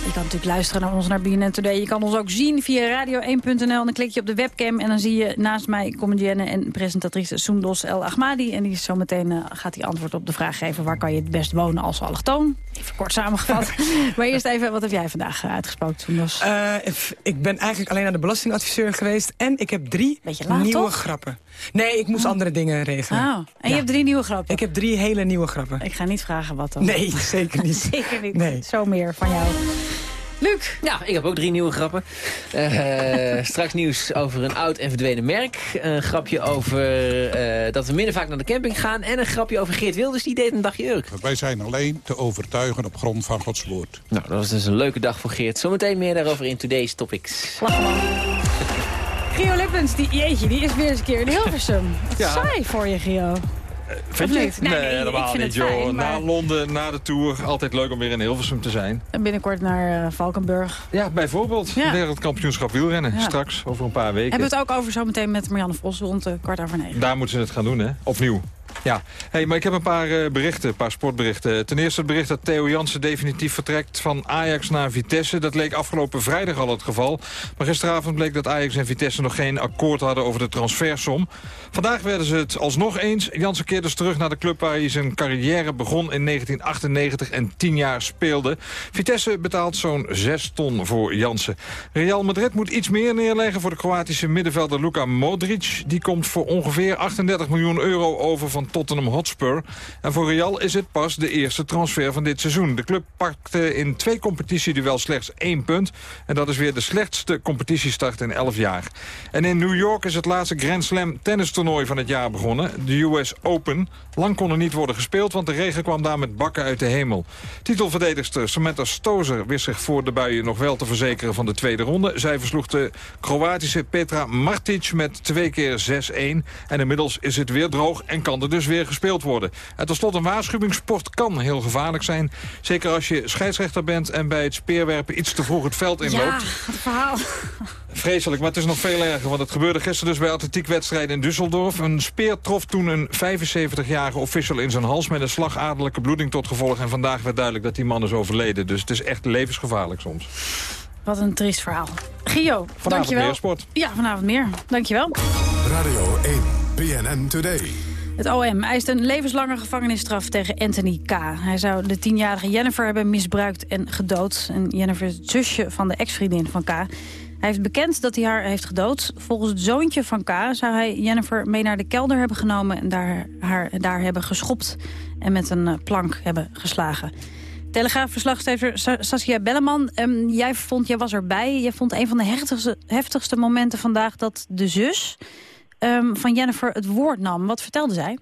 Je kan natuurlijk luisteren naar ons naar BNN Today. Je kan ons ook zien via radio1.nl. Dan klik je op de webcam en dan zie je naast mij comedienne en presentatrice Soendos El Ahmadi. En die is zometeen uh, gaat die antwoord op de vraag geven... waar kan je het best wonen als allochtoon? Even kort samengevat. maar eerst even, wat heb jij vandaag uh, uitgesproken, Soendos? Uh, ik ben eigenlijk alleen naar de belastingadviseur geweest. En ik heb drie laat, nieuwe toch? grappen. Nee, ik moest oh. andere dingen regelen. Oh. En ja. je hebt drie nieuwe grappen? Ik heb drie hele nieuwe grappen. Ik ga niet vragen wat dan. Nee, zeker niet. zeker niet. Nee. Zo meer van jou. Luc? Ja, ik heb ook drie nieuwe grappen. Uh, straks nieuws over een oud en verdwenen merk. Een grapje over uh, dat we minder vaak naar de camping gaan. En een grapje over Geert Wilders, die deed een dagje Urk. Wij zijn alleen te overtuigen op grond van Gods woord. Nou, dat was dus een leuke dag voor Geert. Zometeen meer daarover in Today's Topics. Lach Gio Lippens, die, jeetje, die is weer eens een keer in Hilversum. Wat Ja. saai voor je, Gio. Vind Of je? niet? Nee, nee, helemaal vind niet, het fijn, joh. maar- Na Londen, na de Tour, altijd leuk om weer in Hilversum te zijn. En binnenkort naar eh, Valkenburg. Ja, bijvoorbeeld. Ja. Wereldkampioenschap wielrennen. Ja. Straks, over een paar weken. Hebben we het ook over zometeen met Marianne Vos rond de kwart over negen. Daar moeten ze het gaan doen, hè? Opnieuw. Ja, hey, maar ik heb een paar eh, berichten, een paar sportberichten. Ten eerste het bericht dat Theo Jansen definitief vertrekt van Ajax naar Vitesse. Dat leek afgelopen vrijdag al het geval. Maar gisteravond bleek dat Ajax en Vitesse nog geen akkoord hadden over de transfersom. Vandaag werden ze het alsnog eens. Jansen keerde dus terug naar de club waar hij zijn carrière begon in 1998 en 10 jaar speelde. Vitesse betaalt zo'n 6 ton voor Jansen. Real Madrid moet iets meer neerleggen voor de Kroatische middenvelder Luka Modric. Die komt voor ongeveer 38 miljoen euro over van Tottenham Hotspur. En voor Real is het pas de eerste transfer van dit seizoen. De club pakte in twee competitieduels slechts één punt. En dat is weer de slechtste competitiestart in 11 jaar. En in New York is het laatste Grand Slam tennistoernooi van het jaar begonnen. De US Open. Lang kon er niet worden gespeeld, want de regen kwam daar met bakken uit de hemel. Titelverdedigster Samantha Stozer wist zich voor de buien nog wel te verzekeren van de tweede ronde. Zij versloeg de Kroatische Petra Martic met twee keer 6-1. En inmiddels is het weer droog en kan er dus weer gespeeld worden. En tot slot een waarschuwing. Sport kan heel gevaarlijk zijn. Zeker als je scheidsrechter bent en bij het speerwerpen iets te vroeg het veld inloopt. Ja, het verhaal. Vreselijk, maar het is nog veel erger. Want het gebeurde gisteren dus bij atletiekwedstrijden in Düsseldorf. Een speer trof toen een 75-jarige official in zijn hals... met een slagadelijke bloeding tot gevolg. En vandaag werd duidelijk dat die man is overleden. Dus het is echt levensgevaarlijk soms. Wat een triest verhaal. Gio, dankjewel. meer sport. Ja, vanavond meer. Dankjewel. Radio 1, BNN Today. Het OM eist een levenslange gevangenisstraf tegen Anthony K. Hij zou de tienjarige Jennifer hebben misbruikt en gedood. En Jennifer is het zusje van de ex-vriendin van K. Hij heeft bekend dat hij haar heeft gedood. Volgens het zoontje van K zou hij Jennifer mee naar de kelder hebben genomen... en daar, haar daar hebben geschopt en met een eh, plank hebben geslagen. Telegraafverslaggever Sa- Saskia Belleman, ehm, jij, vond, jij was erbij. Jij vond een van de heftigste, heftigste momenten vandaag dat de zus ehm, van Jennifer het woord nam. Wat vertelde zij?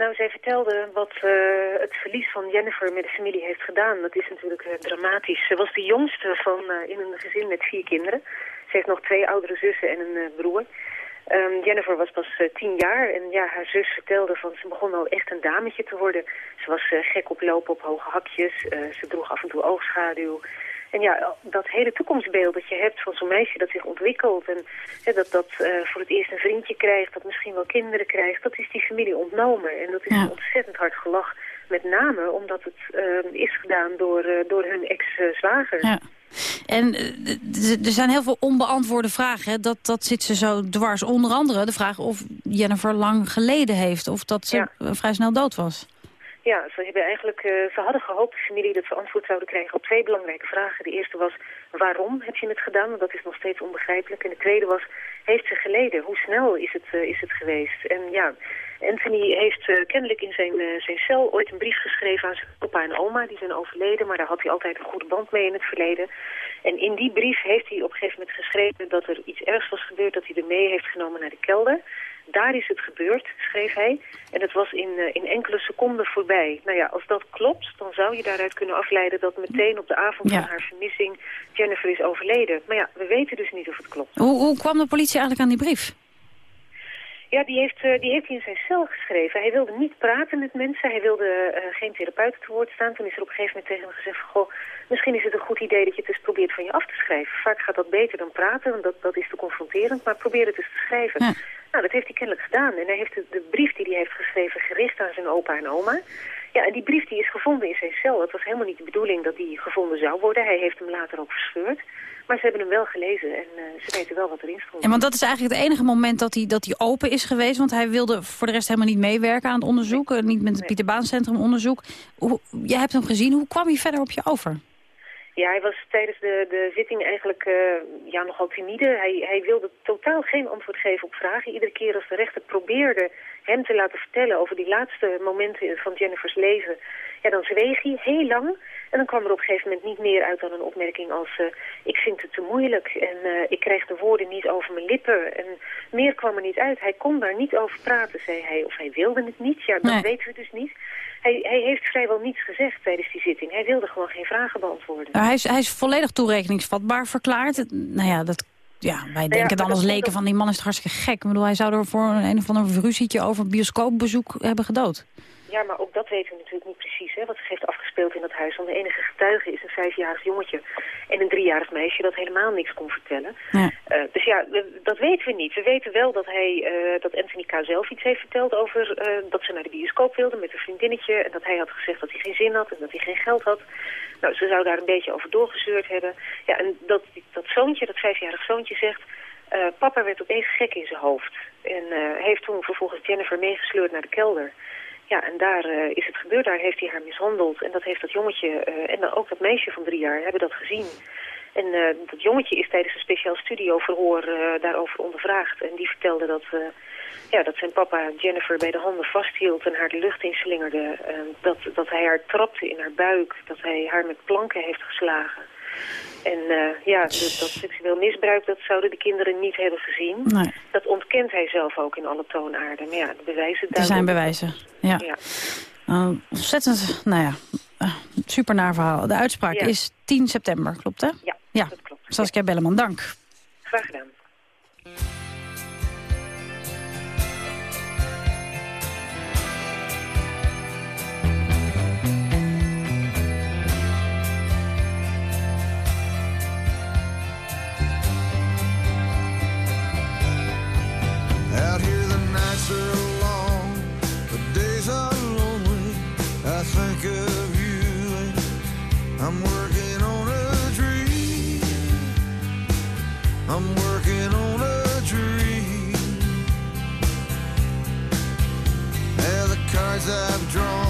Nou, zij vertelde wat eh, het verlies van Jennifer met de familie heeft gedaan. Dat is natuurlijk eh, dramatisch. Ze was de jongste van, eh, in een gezin met vier kinderen. Ze heeft nog twee oudere zussen en een broer. Ehm, Jennifer was pas tien jaar en ja, haar zus vertelde van ze begon al echt een dametje te worden. Ze was gek op lopen op hoge hakjes, ze droeg af en toe oogschaduw. En ja, dat hele toekomstbeeld dat je hebt van zo'n meisje dat zich ontwikkelt... en hè, dat dat eh, voor het eerst een vriendje krijgt, dat misschien wel kinderen krijgt... dat is die familie ontnomen. En dat is een ontzettend hard gelach. Met name omdat het eh, is gedaan door, eh, door hun ex-zwager. Ja. En er zijn heel veel onbeantwoorde vragen. Hè. Dat, dat zit ze zo dwars. Onder andere de vraag of Jennifer lang geleden heeft. Of dat ze Ja. vrij snel dood was. Ja, ze, hebben eigenlijk, eh, ze hadden gehoopt, de familie, dat ze antwoord zouden krijgen op twee belangrijke vragen. De eerste was, waarom heb je het gedaan? Dat is nog steeds onbegrijpelijk. En de tweede was, heeft ze geleden? Hoe snel is het, eh, is het geweest? En ja, Anthony heeft eh, kennelijk in zijn, zijn cel ooit een brief geschreven aan zijn opa en oma. Die zijn overleden, maar daar had hij altijd een goede band mee in het verleden. En in die brief heeft hij op een gegeven moment geschreven dat er iets ergs was gebeurd, dat hij er mee heeft genomen naar de kelder. Daar is het gebeurd, schreef hij. En het was in, eh, in enkele seconden voorbij. Nou ja, als dat klopt, dan zou je daaruit kunnen afleiden... dat meteen op de avond Ja. van haar vermissing Jennifer is overleden. Maar ja, we weten dus niet of het klopt. Hoe, hoe kwam de politie eigenlijk aan die brief? Ja, die heeft, eh, die heeft hij in zijn cel geschreven. Hij wilde niet praten met mensen. Hij wilde eh, geen therapeut te woord staan. Toen is er op een gegeven moment tegen hem gezegd... van, Goh, misschien is het een goed idee dat je het eens probeert van je af te schrijven. Vaak gaat dat beter dan praten, want dat, dat is te confronterend. Maar probeer het eens te schrijven. Nou, dat heeft hij kennelijk gedaan. En hij heeft de, de brief die hij heeft geschreven gericht aan zijn opa en oma. Ja, en die brief die is gevonden in zijn cel. Het was helemaal niet de bedoeling dat die gevonden zou worden. Hij heeft hem later ook verscheurd. Maar ze hebben hem wel gelezen en eh, ze weten wel wat erin stond. En want dat is eigenlijk het enige moment dat hij, dat hij open is geweest. Want hij wilde voor de rest helemaal niet meewerken aan het onderzoek. eh, Niet met het Pieter Baan Centrum onderzoek. Hoe, jij hebt hem gezien. Hoe kwam hij verder op je over? Ja, hij was tijdens de, de zitting eigenlijk eh, ja, nogal timide. Hij, hij wilde totaal geen antwoord geven op vragen. Iedere keer als de rechter probeerde hem te laten vertellen over die laatste momenten van Jennifer's leven... ja, dan zweeg hij heel lang. En dan kwam er op een gegeven moment niet meer uit dan een opmerking als... eh, ik vind het te moeilijk en eh, ik krijg de woorden niet over mijn lippen. En meer kwam er niet uit. Hij kon daar niet over praten, zei hij. Of hij wilde het niet, ja, dat Nee. weten we dus niet. Hij, hij heeft vrijwel niets gezegd tijdens die zitting. Hij wilde gewoon geen vragen beantwoorden. Nou, hij, is, hij is volledig toerekeningsvatbaar verklaard. Nou ja, dat ja, wij denken dan als leken van die man is toch hartstikke gek. Ik bedoel, hij zou er voor een, een of ander ruzietje over bioscoopbezoek hebben gedood. Ja, maar ook dat weten we natuurlijk niet precies, hè, wat zich heeft afgespeeld in dat huis. Want de enige getuige is een vijfjarig jongetje en een driejarig meisje dat helemaal niks kon vertellen. Ja. Uh, dus ja, dat weten we niet. We weten wel dat, hij, uh, dat Anthony K. zelf iets heeft verteld over uh, dat ze naar de bioscoop wilde met een vriendinnetje. En dat hij had gezegd dat hij geen zin had en dat hij geen geld had. Nou, ze zou daar een beetje over doorgezeurd hebben. Ja, en dat, dat zoontje, dat vijfjarig zoontje zegt... papa werd opeens gek in zijn hoofd. En heeft toen vervolgens Jennifer meegesleurd naar de kelder. Ja, en daar uh, is het gebeurd. Daar heeft hij haar mishandeld. En dat heeft dat jongetje uh, en dan ook dat meisje van drie jaar hebben dat gezien. En uh, dat jongetje is tijdens een speciaal studioverhoor daarover ondervraagd. En die vertelde dat, ja, dat zijn papa Jennifer bij de handen vasthield en haar de lucht inslingerde. dat, dat hij haar trapte in haar buik. Dat hij haar met planken heeft geslagen. En uh, ja, dat, dat, seksueel misbruik, dat zouden de kinderen niet hebben gezien. Nee. Dat ontkent hij zelf ook in alle toonaarden. Maar ja, de bewijzen... Er zijn bewijzen, ja. ja. Uh, ontzettend, nou ja, uh, super naar verhaal. De uitspraak ja. is 10 september, klopt hè? Ja, ja. dat klopt. Saskia Belleman, dank. Graag gedaan. I've drawn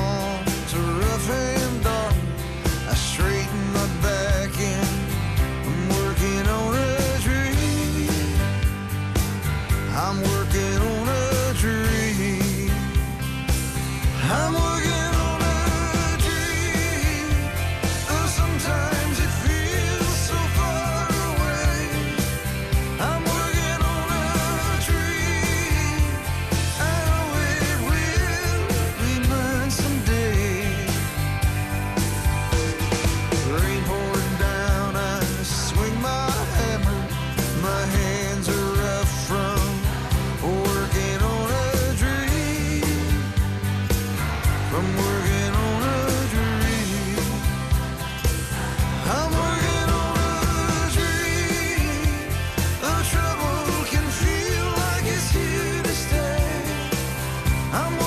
I'm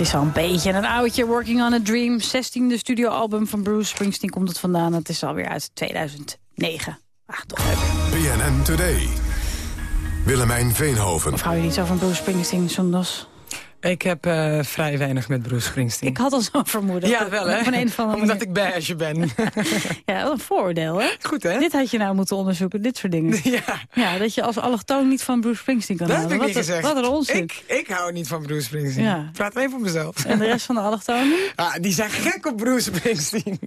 Het is al een beetje een oudje, Working on a Dream. 16e studioalbum van Bruce Springsteen komt het vandaan. Het is alweer uit 2009. Ach, toch leuk. BNN Today. Willemijn Veenhoven. Of hou je niet zo van Bruce Springsteen, zondags? Ik heb eh, vrij weinig met Bruce Springsteen. Ik had al zo'n vermoeden. Ja, wel hè? Van een of andere Omdat ik beige ben. Ja, wat een vooroordeel, hè? Goed, hè? Dit had je nou moeten onderzoeken, dit soort dingen. Ja. Ja, dat je als allochtoon niet van Bruce Springsteen kan Dat heb houden. ik niet wat, een- gezegd. Wat een onzin. Ik, ik hou niet van Bruce Springsteen. Ja. Ik praat alleen voor mezelf. En de rest van de allochtonen? Ah, die zijn gek op Bruce Springsteen.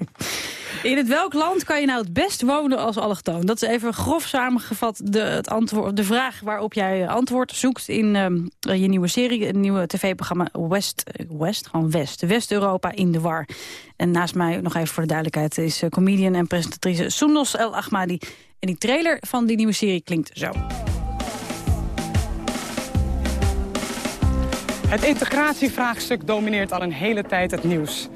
In het welk land kan je nou het best wonen als allochtoon? Dat is even grof samengevat de, het antwoord, de vraag waarop jij antwoord zoekt in ehm, je nieuwe serie, het nieuwe tv-programma West, West, gewoon West, West-Europa in de war. En naast mij, nog even voor de duidelijkheid, is eh, comedian en presentatrice Soundos El Ahmadi. En die trailer van die nieuwe serie klinkt zo. Het integratievraagstuk domineert al een hele tijd het nieuws.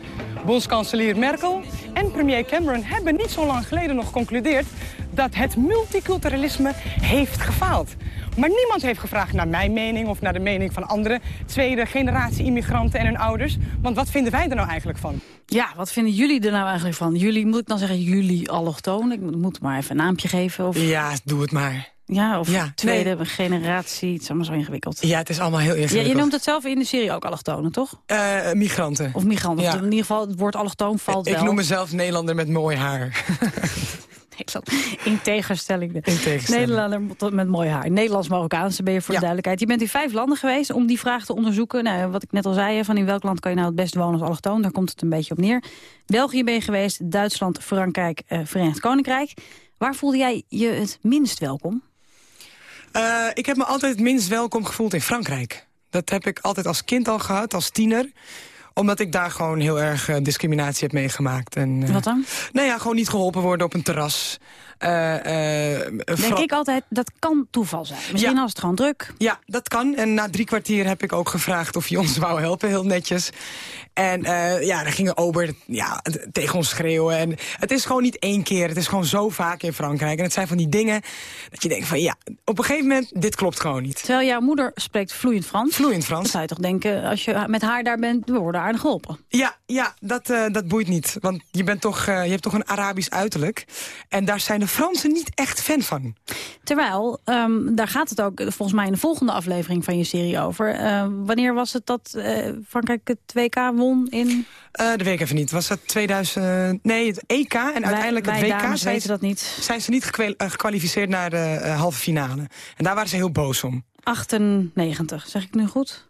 Bondskanselier Merkel en premier Cameron hebben niet zo lang geleden nog geconcludeerd dat het multiculturalisme heeft gefaald. Maar niemand heeft gevraagd naar mijn mening of naar de mening van andere tweede generatie immigranten en hun ouders. Want wat vinden wij er nou eigenlijk van? Ja, wat vinden jullie er nou eigenlijk van? Jullie, moet ik dan zeggen jullie allochtoon? Ik moet- moet maar even een naampje geven. Of, Ja, doe het maar. Ja, of Ja, tweede generatie. Het is allemaal zo ingewikkeld. Ja, het is allemaal heel Ja, ingewikkeld. je noemt het zelf in de serie ook allochtonen, toch? Eh, migranten. Of migranten. Ja. In ieder geval, het woord allochtoon valt Ik wel. noem mezelf Nederlander met mooi haar. In tegenstelling. In tegenstelling. Nederlander met- mooi haar. Nederlands-Marokkaanse ben je voor de duidelijkheid. Je bent in vijf landen geweest om die vraag te onderzoeken. Nou, wat ik net al zei, van in welk land kan je nou het best wonen als allochtoon? Daar komt het een beetje op neer. België ben je geweest, Duitsland, Frankrijk, eh, Verenigd Koninkrijk. Waar voelde jij je het minst welkom? Eh, ik heb me altijd het minst welkom gevoeld in Frankrijk. Dat heb ik altijd als kind al gehad, als tiener omdat ik daar gewoon heel erg eh, discriminatie heb meegemaakt. En, eh, Wat dan? Nou ja, gewoon niet geholpen worden op een terras. Eh, eh, Denk ik altijd, dat kan toeval zijn. Misschien Ja. als het gewoon druk. Ja, dat kan. En na drie kwartier heb ik ook gevraagd of je ons wou helpen, heel netjes. En eh, ja, dan ging een ober ja, tegen ons schreeuwen. En het is gewoon niet één keer, het is gewoon zo vaak in Frankrijk. En het zijn van die dingen dat je denkt van ja, op een gegeven moment, dit klopt gewoon niet. Terwijl jouw moeder spreekt vloeiend Frans. Vloeiend Frans. Dan zou je toch denken, als je met haar daar bent, we worden aardig geholpen. Ja, ja dat, dat boeit niet. Want je, bent toch, je hebt toch een Arabisch uiterlijk. En daar zijn de Fransen niet echt fan van. Terwijl, ehm, daar gaat het ook volgens mij in de volgende aflevering van je serie over. Eh, wanneer was het dat eh, Frankrijk het 2K won in... Eh dat weet ik even niet. Was dat 2000... Nee, het EK en uiteindelijk het WK dames zijn, weten dat niet. zijn ze niet gekwa- eh, gekwalificeerd naar de eh, halve finale. En daar waren ze heel boos om. 98, zeg ik nu goed?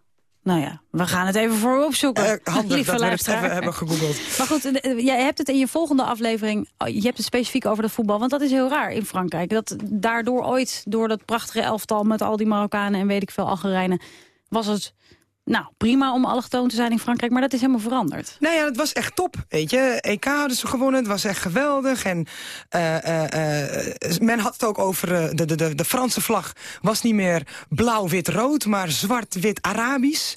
Nou ja, we gaan het even voor u opzoeken. Eh, handig dat we het even hebben gegoogeld. Maar goed, eh, eh, jij hebt het in je volgende aflevering... oh, je hebt het specifiek over de voetbal, want dat is heel raar in Frankrijk. Dat daardoor ooit, door dat prachtige elftal met al die Marokkanen... en weet ik veel Algerijnen, was het nou prima om allochtoon te zijn in Frankrijk... maar dat is helemaal veranderd. Nou ja, het was echt top, weet je. EK hadden ze gewonnen, het was echt geweldig. En eh, eh, eh, men had het ook over de, de, de, de Franse vlag. Was niet meer blauw-wit-rood, maar zwart-wit-Arabisch.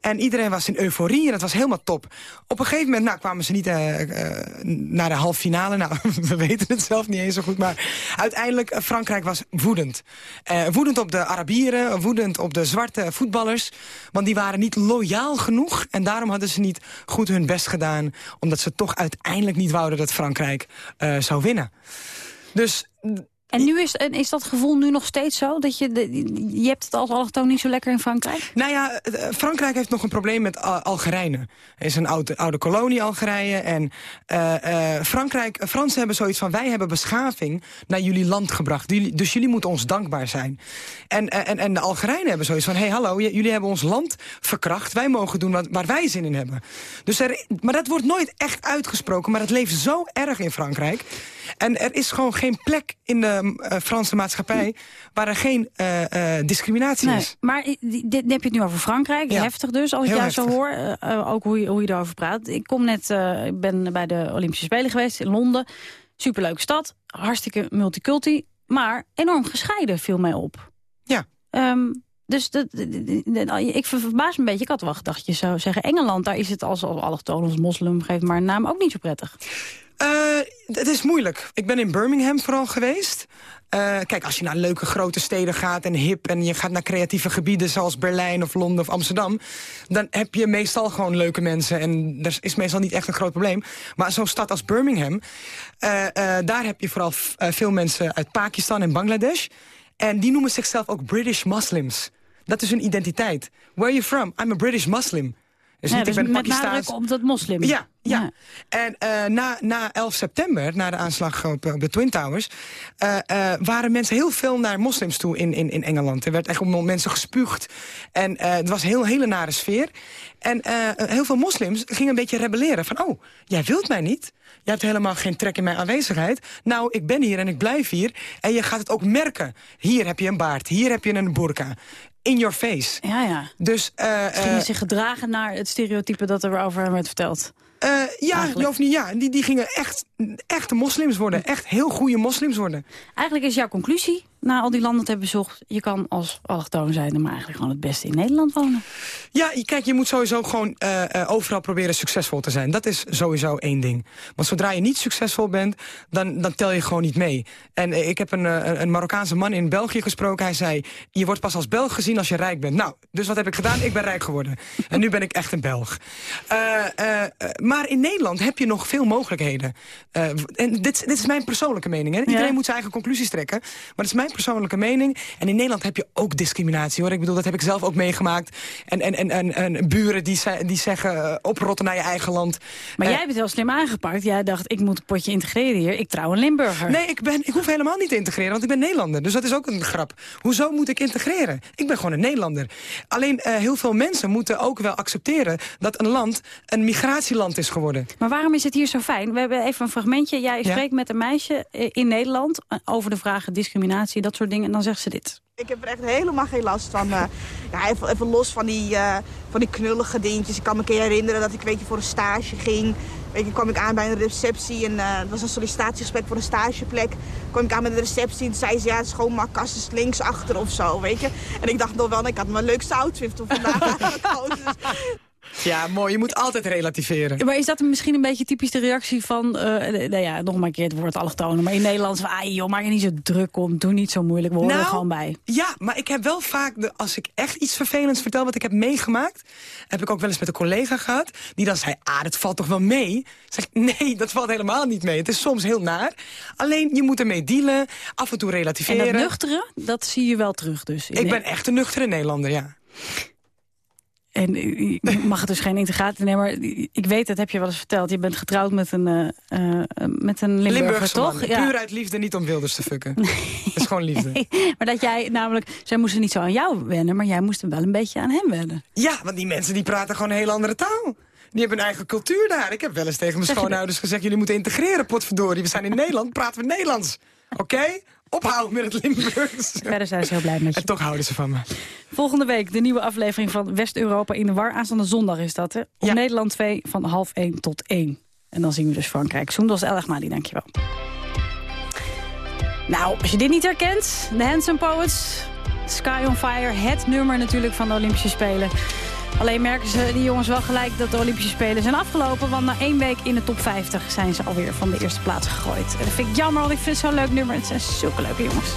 En iedereen was in euforie en dat was helemaal top. Op een gegeven moment nou, kwamen ze niet eh, eh, naar de halve finale. Nou, we weten het zelf niet eens zo goed. Maar uiteindelijk, eh, Frankrijk was woedend. Woedend op de Arabieren, woedend op de zwarte voetballers. Want die waren niet loyaal genoeg. En daarom hadden ze niet goed hun best gedaan. Omdat ze toch uiteindelijk niet wouden dat Frankrijk zou winnen. Dus En nu is, is dat gevoel nu nog steeds zo? Dat je, je hebt het als allochtoon niet zo lekker in Frankrijk? Nou ja, eh, Frankrijk heeft nog een probleem met Al- Algerijnen. Er is een oude, oude kolonie Algerije. En eh, eh, Frankrijk, Fransen hebben zoiets van... wij hebben beschaving naar jullie land gebracht. Dus jullie moeten ons dankbaar zijn. En, en, en de Algerijnen hebben zoiets van... hé, hey, hallo, jullie hebben ons land verkracht. Wij mogen doen wat, waar wij zin in hebben. Dus er, maar dat wordt nooit echt uitgesproken. Maar het leeft zo erg in Frankrijk. En er is gewoon geen plek in de Franse maatschappij... waar er geen eh, eh, discriminatie Nee, is. maar dit heb je het nu over Frankrijk. Ja. Heftig dus, als ik Heel jou zo hoor. eh, eh, ook hoe je, hoe je erover praat. Ik kom net, eh, ik ben bij de Olympische Spelen geweest in Londen. Superleuke stad, hartstikke multiculti. Maar enorm gescheiden viel mij op. Ja. Ehm, dus dat- de- de- de- ik ver- verbaas me een beetje. Ik had wel gedacht, je zou zeggen Engeland. Daar is het als, als allochtoon, als moslim, geef maar een naam, ook niet zo prettig. Eh, het is moeilijk. Ik ben in Birmingham vooral geweest. Eh, kijk, als je naar leuke grote steden gaat en hip... en je gaat naar creatieve gebieden zoals Berlijn of Londen of Amsterdam... dan heb je meestal gewoon leuke mensen. En er is meestal niet echt een groot probleem. Maar zo'n stad als Birmingham... eh, daar heb je vooral veel mensen uit Pakistan en Bangladesh. En die noemen zichzelf ook British Muslims. Dat is hun identiteit. Where are you from? I'm a British Muslim. Dus Ja, niet, dus ik ben met Pakistaans. op dat moslim. Ja, ja. En eh, na, na 11 september, na de aanslag op, op de Twin Towers... eh, eh, waren mensen heel veel naar moslims toe in, in, in Engeland. Er werd echt om mensen gespuugd. En eh, het was een heel, hele nare sfeer. En eh, heel veel moslims gingen een beetje rebelleren. Van, oh, jij wilt mij niet? Je hebt helemaal geen trek in mijn aanwezigheid. Nou, ik ben hier en ik blijf hier. En je gaat het ook merken. Hier heb je een baard, hier heb je een burka. In your face. Ja, ja. Dus, eh, Gingen zich gedragen naar het stereotype dat er over hem werd verteld. Eh, ja, niet, ja, die, die gingen echt echte moslims worden. Echt heel goede moslims worden. Eigenlijk is jouw conclusie, na al die landen te hebben bezocht... je kan als allochtoon zijn, maar eigenlijk gewoon het beste in Nederland wonen. Ja, kijk, je moet sowieso gewoon eh, eh, overal proberen succesvol te zijn. Dat is sowieso één ding. Want zodra je niet succesvol bent, dan, dan tel je gewoon niet mee. En ik heb een, een Marokkaanse man in België gesproken. Hij zei, je wordt pas als Belg gezien als je rijk bent. Nou, dus wat heb ik gedaan? Ik ben rijk geworden. En nu ben ik echt een Belg. Maar in Nederland heb je nog veel mogelijkheden. Eh, en dit, dit is mijn persoonlijke mening. Hè? Iedereen moet zijn eigen conclusies trekken. Maar het is mijn persoonlijke mening. En in Nederland heb je ook discriminatie. hoor. Ik bedoel, dat heb ik zelf ook meegemaakt. En, en, en, en, en buren die, die zeggen eh, oprotten naar je eigen land. Maar Eh, jij hebt het heel slim aangepakt. Jij dacht, ik moet een potje integreren hier. Ik trouw een Limburger. Nee, ik, ben, ik hoef helemaal niet te integreren, want ik ben Nederlander. Dus dat is ook een grap. Hoezo moet ik integreren? Ik ben gewoon een Nederlander. Alleen heel veel mensen moeten ook wel accepteren... dat een land een migratieland is geworden. Maar waarom is het hier zo fijn? We hebben even een fragmentje. Jij Ja? spreekt met een meisje eh, in Nederland eh, over de vragen discriminatie, dat soort dingen. En dan zegt ze dit. Ik heb er echt helemaal geen last van. eh, ja, even, even los van die, eh, van die knullige dingetjes. Ik kan me een keer herinneren dat ik weet je, voor een stage ging. Weet je, kwam ik aan bij een receptie en eh, het was een sollicitatiegesprek voor een stageplek. Kwam ik aan met de receptie en zei ze ja, schoonmaakkast is links achter of zo, weet je. En ik dacht nog wel, ik had mijn leukste outfit voor vandaag. Ja, mooi. Je moet altijd relativeren. Maar is dat misschien een beetje typisch de reactie van... eh, nou ja, nog maar een keer het woord allochtonen. Maar in Nederland van, ah joh, maak je niet zo druk om. Doe niet zo moeilijk, we horen Nou, er gewoon bij. Ja, maar ik heb wel vaak, de, als ik echt iets vervelends vertel wat ik heb meegemaakt... heb ik ook wel eens met een collega gehad, die dan zei... ah, dat valt toch wel mee? Zeg ik, nee, dat valt helemaal niet mee. Het is soms heel naar. Alleen, je moet ermee dealen, af en toe En relativeren. dat nuchtere, dat zie je wel terug dus. Ik ben echt een nuchtere Nederlander, ja. En je mag het dus geen integratie nemen. Maar ik weet, dat heb je wel eens verteld. Je bent getrouwd met een, eh, met een Limburger, Limburgse toch? man. Puur uit liefde, niet om Wilders te fucken. Dat is gewoon liefde. maar dat jij namelijk... Zij moesten niet zo aan jou wennen, maar jij moest wel een beetje aan hem wennen. Ja, want die mensen die praten gewoon een hele andere taal. Die hebben een eigen cultuur daar. Ik heb wel eens tegen mijn schoonouders gezegd... jullie moeten integreren, potverdorie. We zijn in Nederland, praten we Nederlands. Oké? Ophouden met het Limburgs. Verder zijn ze heel blij met je. En toch houden ze van me. Volgende week de nieuwe aflevering van West-Europa in de War. Aanstaande zondag is dat, hè? Op Nederland 2 van half 1 tot 1. En dan zien we dus Frankrijk. Soendos El Ahmadi, dankjewel. Nou, als je dit niet herkent, de Handsome Poets, Sky on Fire, het nummer natuurlijk van de Olympische Spelen. Alleen merken ze, die jongens, wel gelijk dat de Olympische Spelen zijn afgelopen. Want na één week in de top 50 zijn ze alweer van de eerste plaats gegooid. Dat vind ik jammer, want ik vind het zo'n leuk nummer. Het zijn zulke leuke jongens.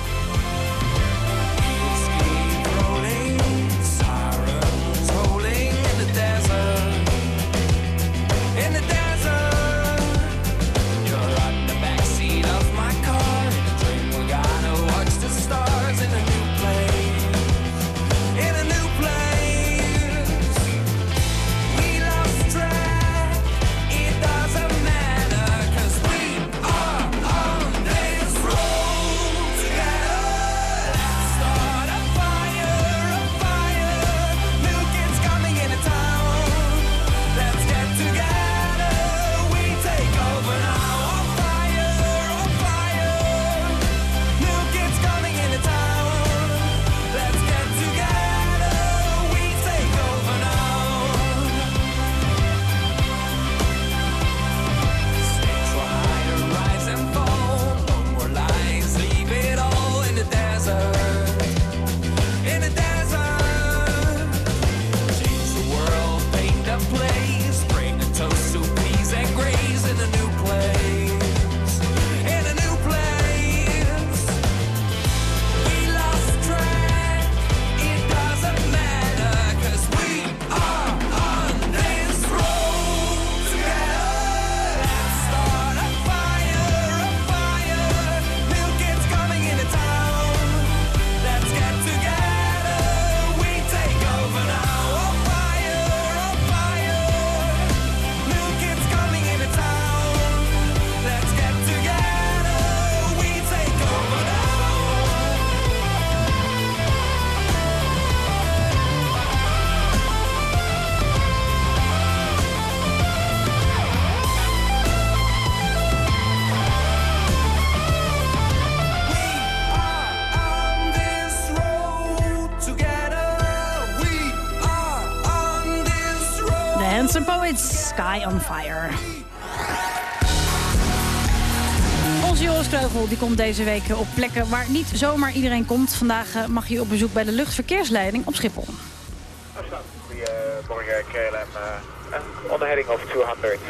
Deze week op plekken waar niet zomaar iedereen komt. Vandaag eh, mag je op bezoek bij de luchtverkeersleiding op Schiphol.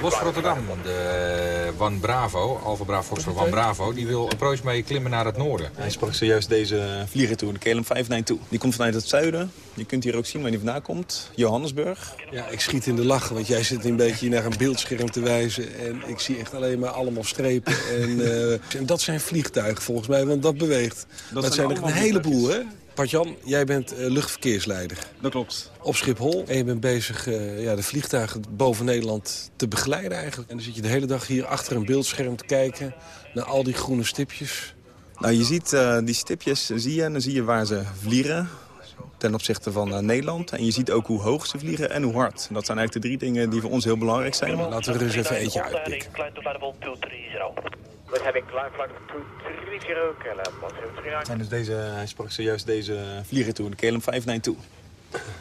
Los Rotterdam, de One Bravo, Alfa Bravo Foxtrot One Bravo, die wil approach mee klimmen naar het noorden. Hij sprak zojuist deze vlieger toe, de KLM 592. Die komt vanuit het zuiden. Je kunt hier ook zien waar die vandaan komt. Johannesburg. Ja, ik schiet in de lach, want jij zit een beetje naar een beeldscherm te wijzen. En ik zie echt alleen maar allemaal strepen. En, eh, en dat zijn vliegtuigen volgens mij, want dat beweegt. Dat, zijn zijn er een heleboel, hè? Partjan, jij bent eh, luchtverkeersleider. Dat klopt. Op Schiphol. En je bent bezig eh, ja, de vliegtuigen boven Nederland te begeleiden eigenlijk. En dan zit je de hele dag hier achter een beeldscherm te kijken... naar al die groene stipjes. Nou, je ziet eh, die stipjes, zie je, en dan zie je waar ze vliegen ten opzichte van eh, Nederland. En je ziet ook hoe hoog ze vliegen en hoe hard. Dat zijn eigenlijk de drie dingen die voor ons heel belangrijk zijn. Laten we er eens even eentje uitpikken. We're having climb flight of 230, KLM 103. zijn dus deze, hij sprak zojuist deze vlieger toe, de KLM 592.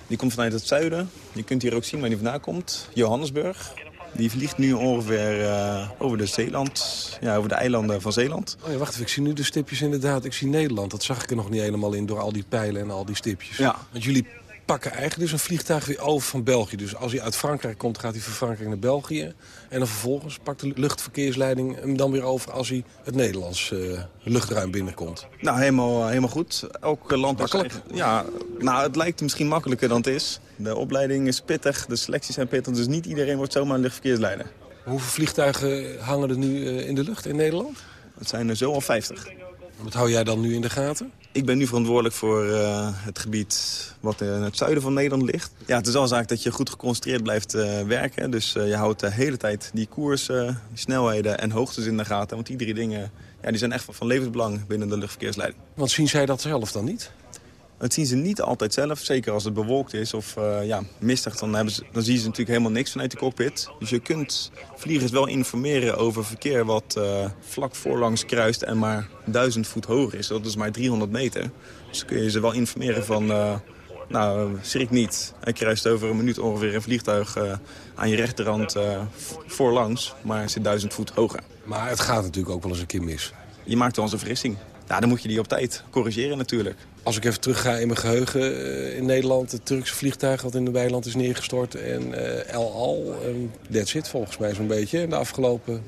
Die komt vanuit het zuiden. Je kunt hier ook zien waar die vandaan komt. Johannesburg. Die vliegt nu ongeveer eh, over de Zeeland, ja, over de eilanden van Zeeland. Oh ja, wacht even, ik zie nu de stipjes inderdaad. Ik zie Nederland, dat zag ik er nog niet helemaal in... door al die pijlen en al die stipjes. Ja. Want jullie pakken eigenlijk dus een vliegtuig weer over van België. Dus als hij uit Frankrijk komt, gaat hij van Frankrijk naar België. En dan vervolgens pakt de luchtverkeersleiding hem dan weer over... als hij het Nederlands eh, luchtruim binnenkomt. Nou, helemaal, helemaal goed. Elk land... heeft Makkelijk? zijn eigen- Ja, nou, het lijkt misschien makkelijker dan het is. De opleiding is pittig, de selecties zijn pittig. Dus niet iedereen wordt zomaar een luchtverkeersleider. Hoeveel vliegtuigen hangen er nu eh, in de lucht in Nederland? Het zijn er zo al 50. Wat hou jij dan nu in de gaten? Ik ben nu verantwoordelijk voor eh, het gebied wat in het zuiden van Nederland ligt. Ja, het is wel zaak dat je goed geconcentreerd blijft eh, werken. Dus eh, je houdt de hele tijd die koersen, die snelheden en hoogtes in de gaten. Want die drie dingen ja, die zijn echt van- van levensbelang binnen de luchtverkeersleiding. Want zien zij dat zelf dan niet? Dat zien ze niet altijd zelf. Zeker als het bewolkt is of eh, ja, mistig, dan, hebben ze, dan zien ze natuurlijk helemaal niks vanuit de cockpit. Dus je kunt vliegers wel informeren over verkeer wat eh, vlak voorlangs kruist en maar 1000 voet hoger is. Dat is maar 300 meter. Dus dan kun je ze wel informeren van, eh, nou, schrik niet. Hij kruist over een minuut ongeveer een vliegtuig aan je rechterhand voorlangs, maar zit 1000 voet hoger. Maar het gaat natuurlijk ook wel eens een keer mis. Je maakt wel eens een vergissing. Ja, dan moet je die op tijd corrigeren natuurlijk. Als ik even terugga in mijn geheugen eh, in Nederland... het Turkse vliegtuig dat in de weiland is neergestort... en eh, El Al, en that's it volgens mij zo'n beetje... in de afgelopen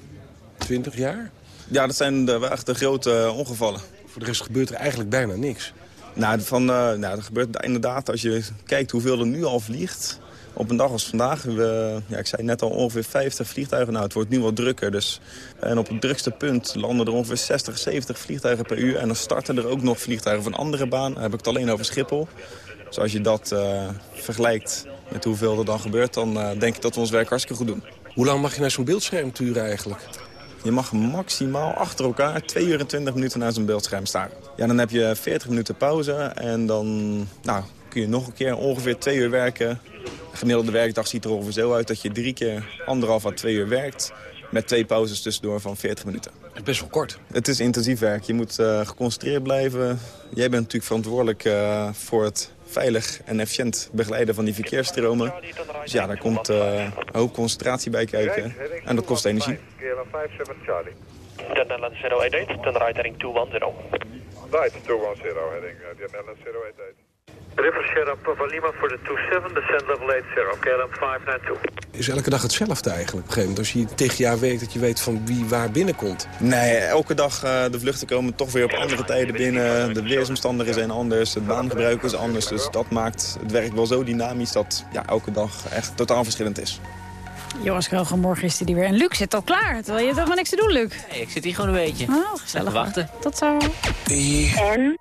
20 jaar. Ja, dat zijn de, echt de grote ongevallen. Voor de rest gebeurt er eigenlijk bijna niks. Nou, van, nou, er gebeurt inderdaad, als je kijkt hoeveel er nu al vliegt... op een dag als vandaag, we, ja, ik zei net al ongeveer 50 vliegtuigen. Nou, het wordt nu wat drukker. Dus, en op het drukste punt landen er ongeveer 60, 70 vliegtuigen per uur. En dan starten er ook nog vliegtuigen van andere baan. Dan heb ik het alleen over Schiphol. Dus als je dat eh, vergelijkt met hoeveel er dan gebeurt... dan eh, denk ik dat we ons werk hartstikke goed doen. Hoe lang mag je naar zo'n beeldscherm turen eigenlijk? Je mag maximaal achter elkaar 2 uur en 20 minuten naar zo'n beeldscherm staan. Ja, dan heb je 40 minuten pauze en dan nou, kun je nog een keer ongeveer 2 uur werken. De gemiddelde werkdag ziet er ongeveer zo uit dat je drie keer anderhalf à 2 uur werkt. Met twee pauzes tussendoor van 40 minuten. Het is best wel kort. Het is intensief werk. Je moet eh, geconcentreerd blijven. Jij bent natuurlijk verantwoordelijk eh, voor het veilig en efficiënt begeleiden van die verkeersstromen. Dus ja, daar komt eh, een hoop concentratie bij kijken. En dat kost energie. KLM 57 Charlie. Ten Netherlands 088, ten right heading 210. Right, 210 heading, uh, the Netherlands 088. River Sierra Papa Lima for the 27, descent level 80, KLM 592. Is elke dag hetzelfde eigenlijk op een gegeven moment? Als je tegen jaar werkt, dat je weet van wie waar binnenkomt. Nee, elke dag uh, de vluchten komen toch weer op andere tijden binnen. De weersomstandigheden zijn anders, het baangebruik is anders. Dus dat maakt het werk wel zo dynamisch dat ja, elke dag echt totaal verschillend is. Joris Kroger, morgen is hij er weer. En Luc zit al klaar, terwijl je hebt helemaal niks te doen, Luc. Nee, ik zit hier gewoon een beetje. Oh, gezellig. Even wachten. Tot zo. En?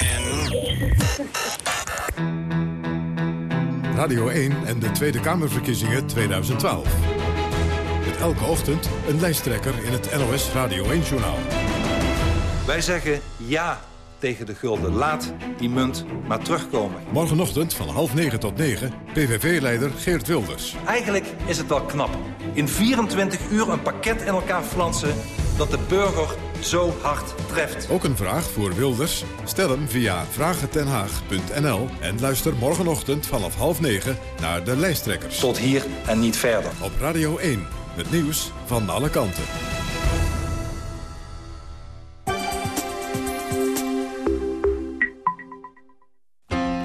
Radio 1 en de Tweede Kamerverkiezingen 2012. Met elke ochtend een lijsttrekker in het NOS Radio 1-journaal. Wij zeggen ja tegen de gulden. Laat die munt maar terugkomen. Morgenochtend van half negen tot negen, PVV-leider Geert Wilders. Eigenlijk is het wel knap. In 24 uur een pakket in elkaar flansen... dat de burger zo hard treft. Ook een vraag voor Wilders? Stel hem via vragentenhaag.nl en luister morgenochtend vanaf half negen naar de lijsttrekkers. Tot hier en niet verder. Op Radio 1, het nieuws van alle kanten.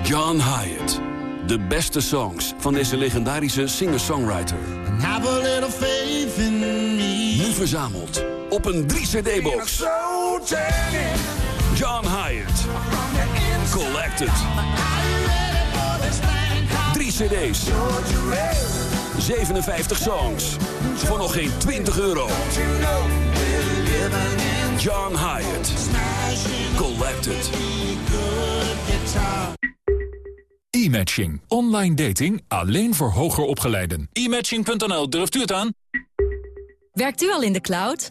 John Hyatt. De beste songs van deze legendarische singer-songwriter. Nu verzameld op een 3-cd-box. John Hyatt. Collected. 3 cd's. 57 songs. Voor nog geen 20 euro. John Hyatt. Collected. E-matching. Online dating alleen voor hoger opgeleiden. E-matching.nl, durft u het aan? Werkt u al in de cloud?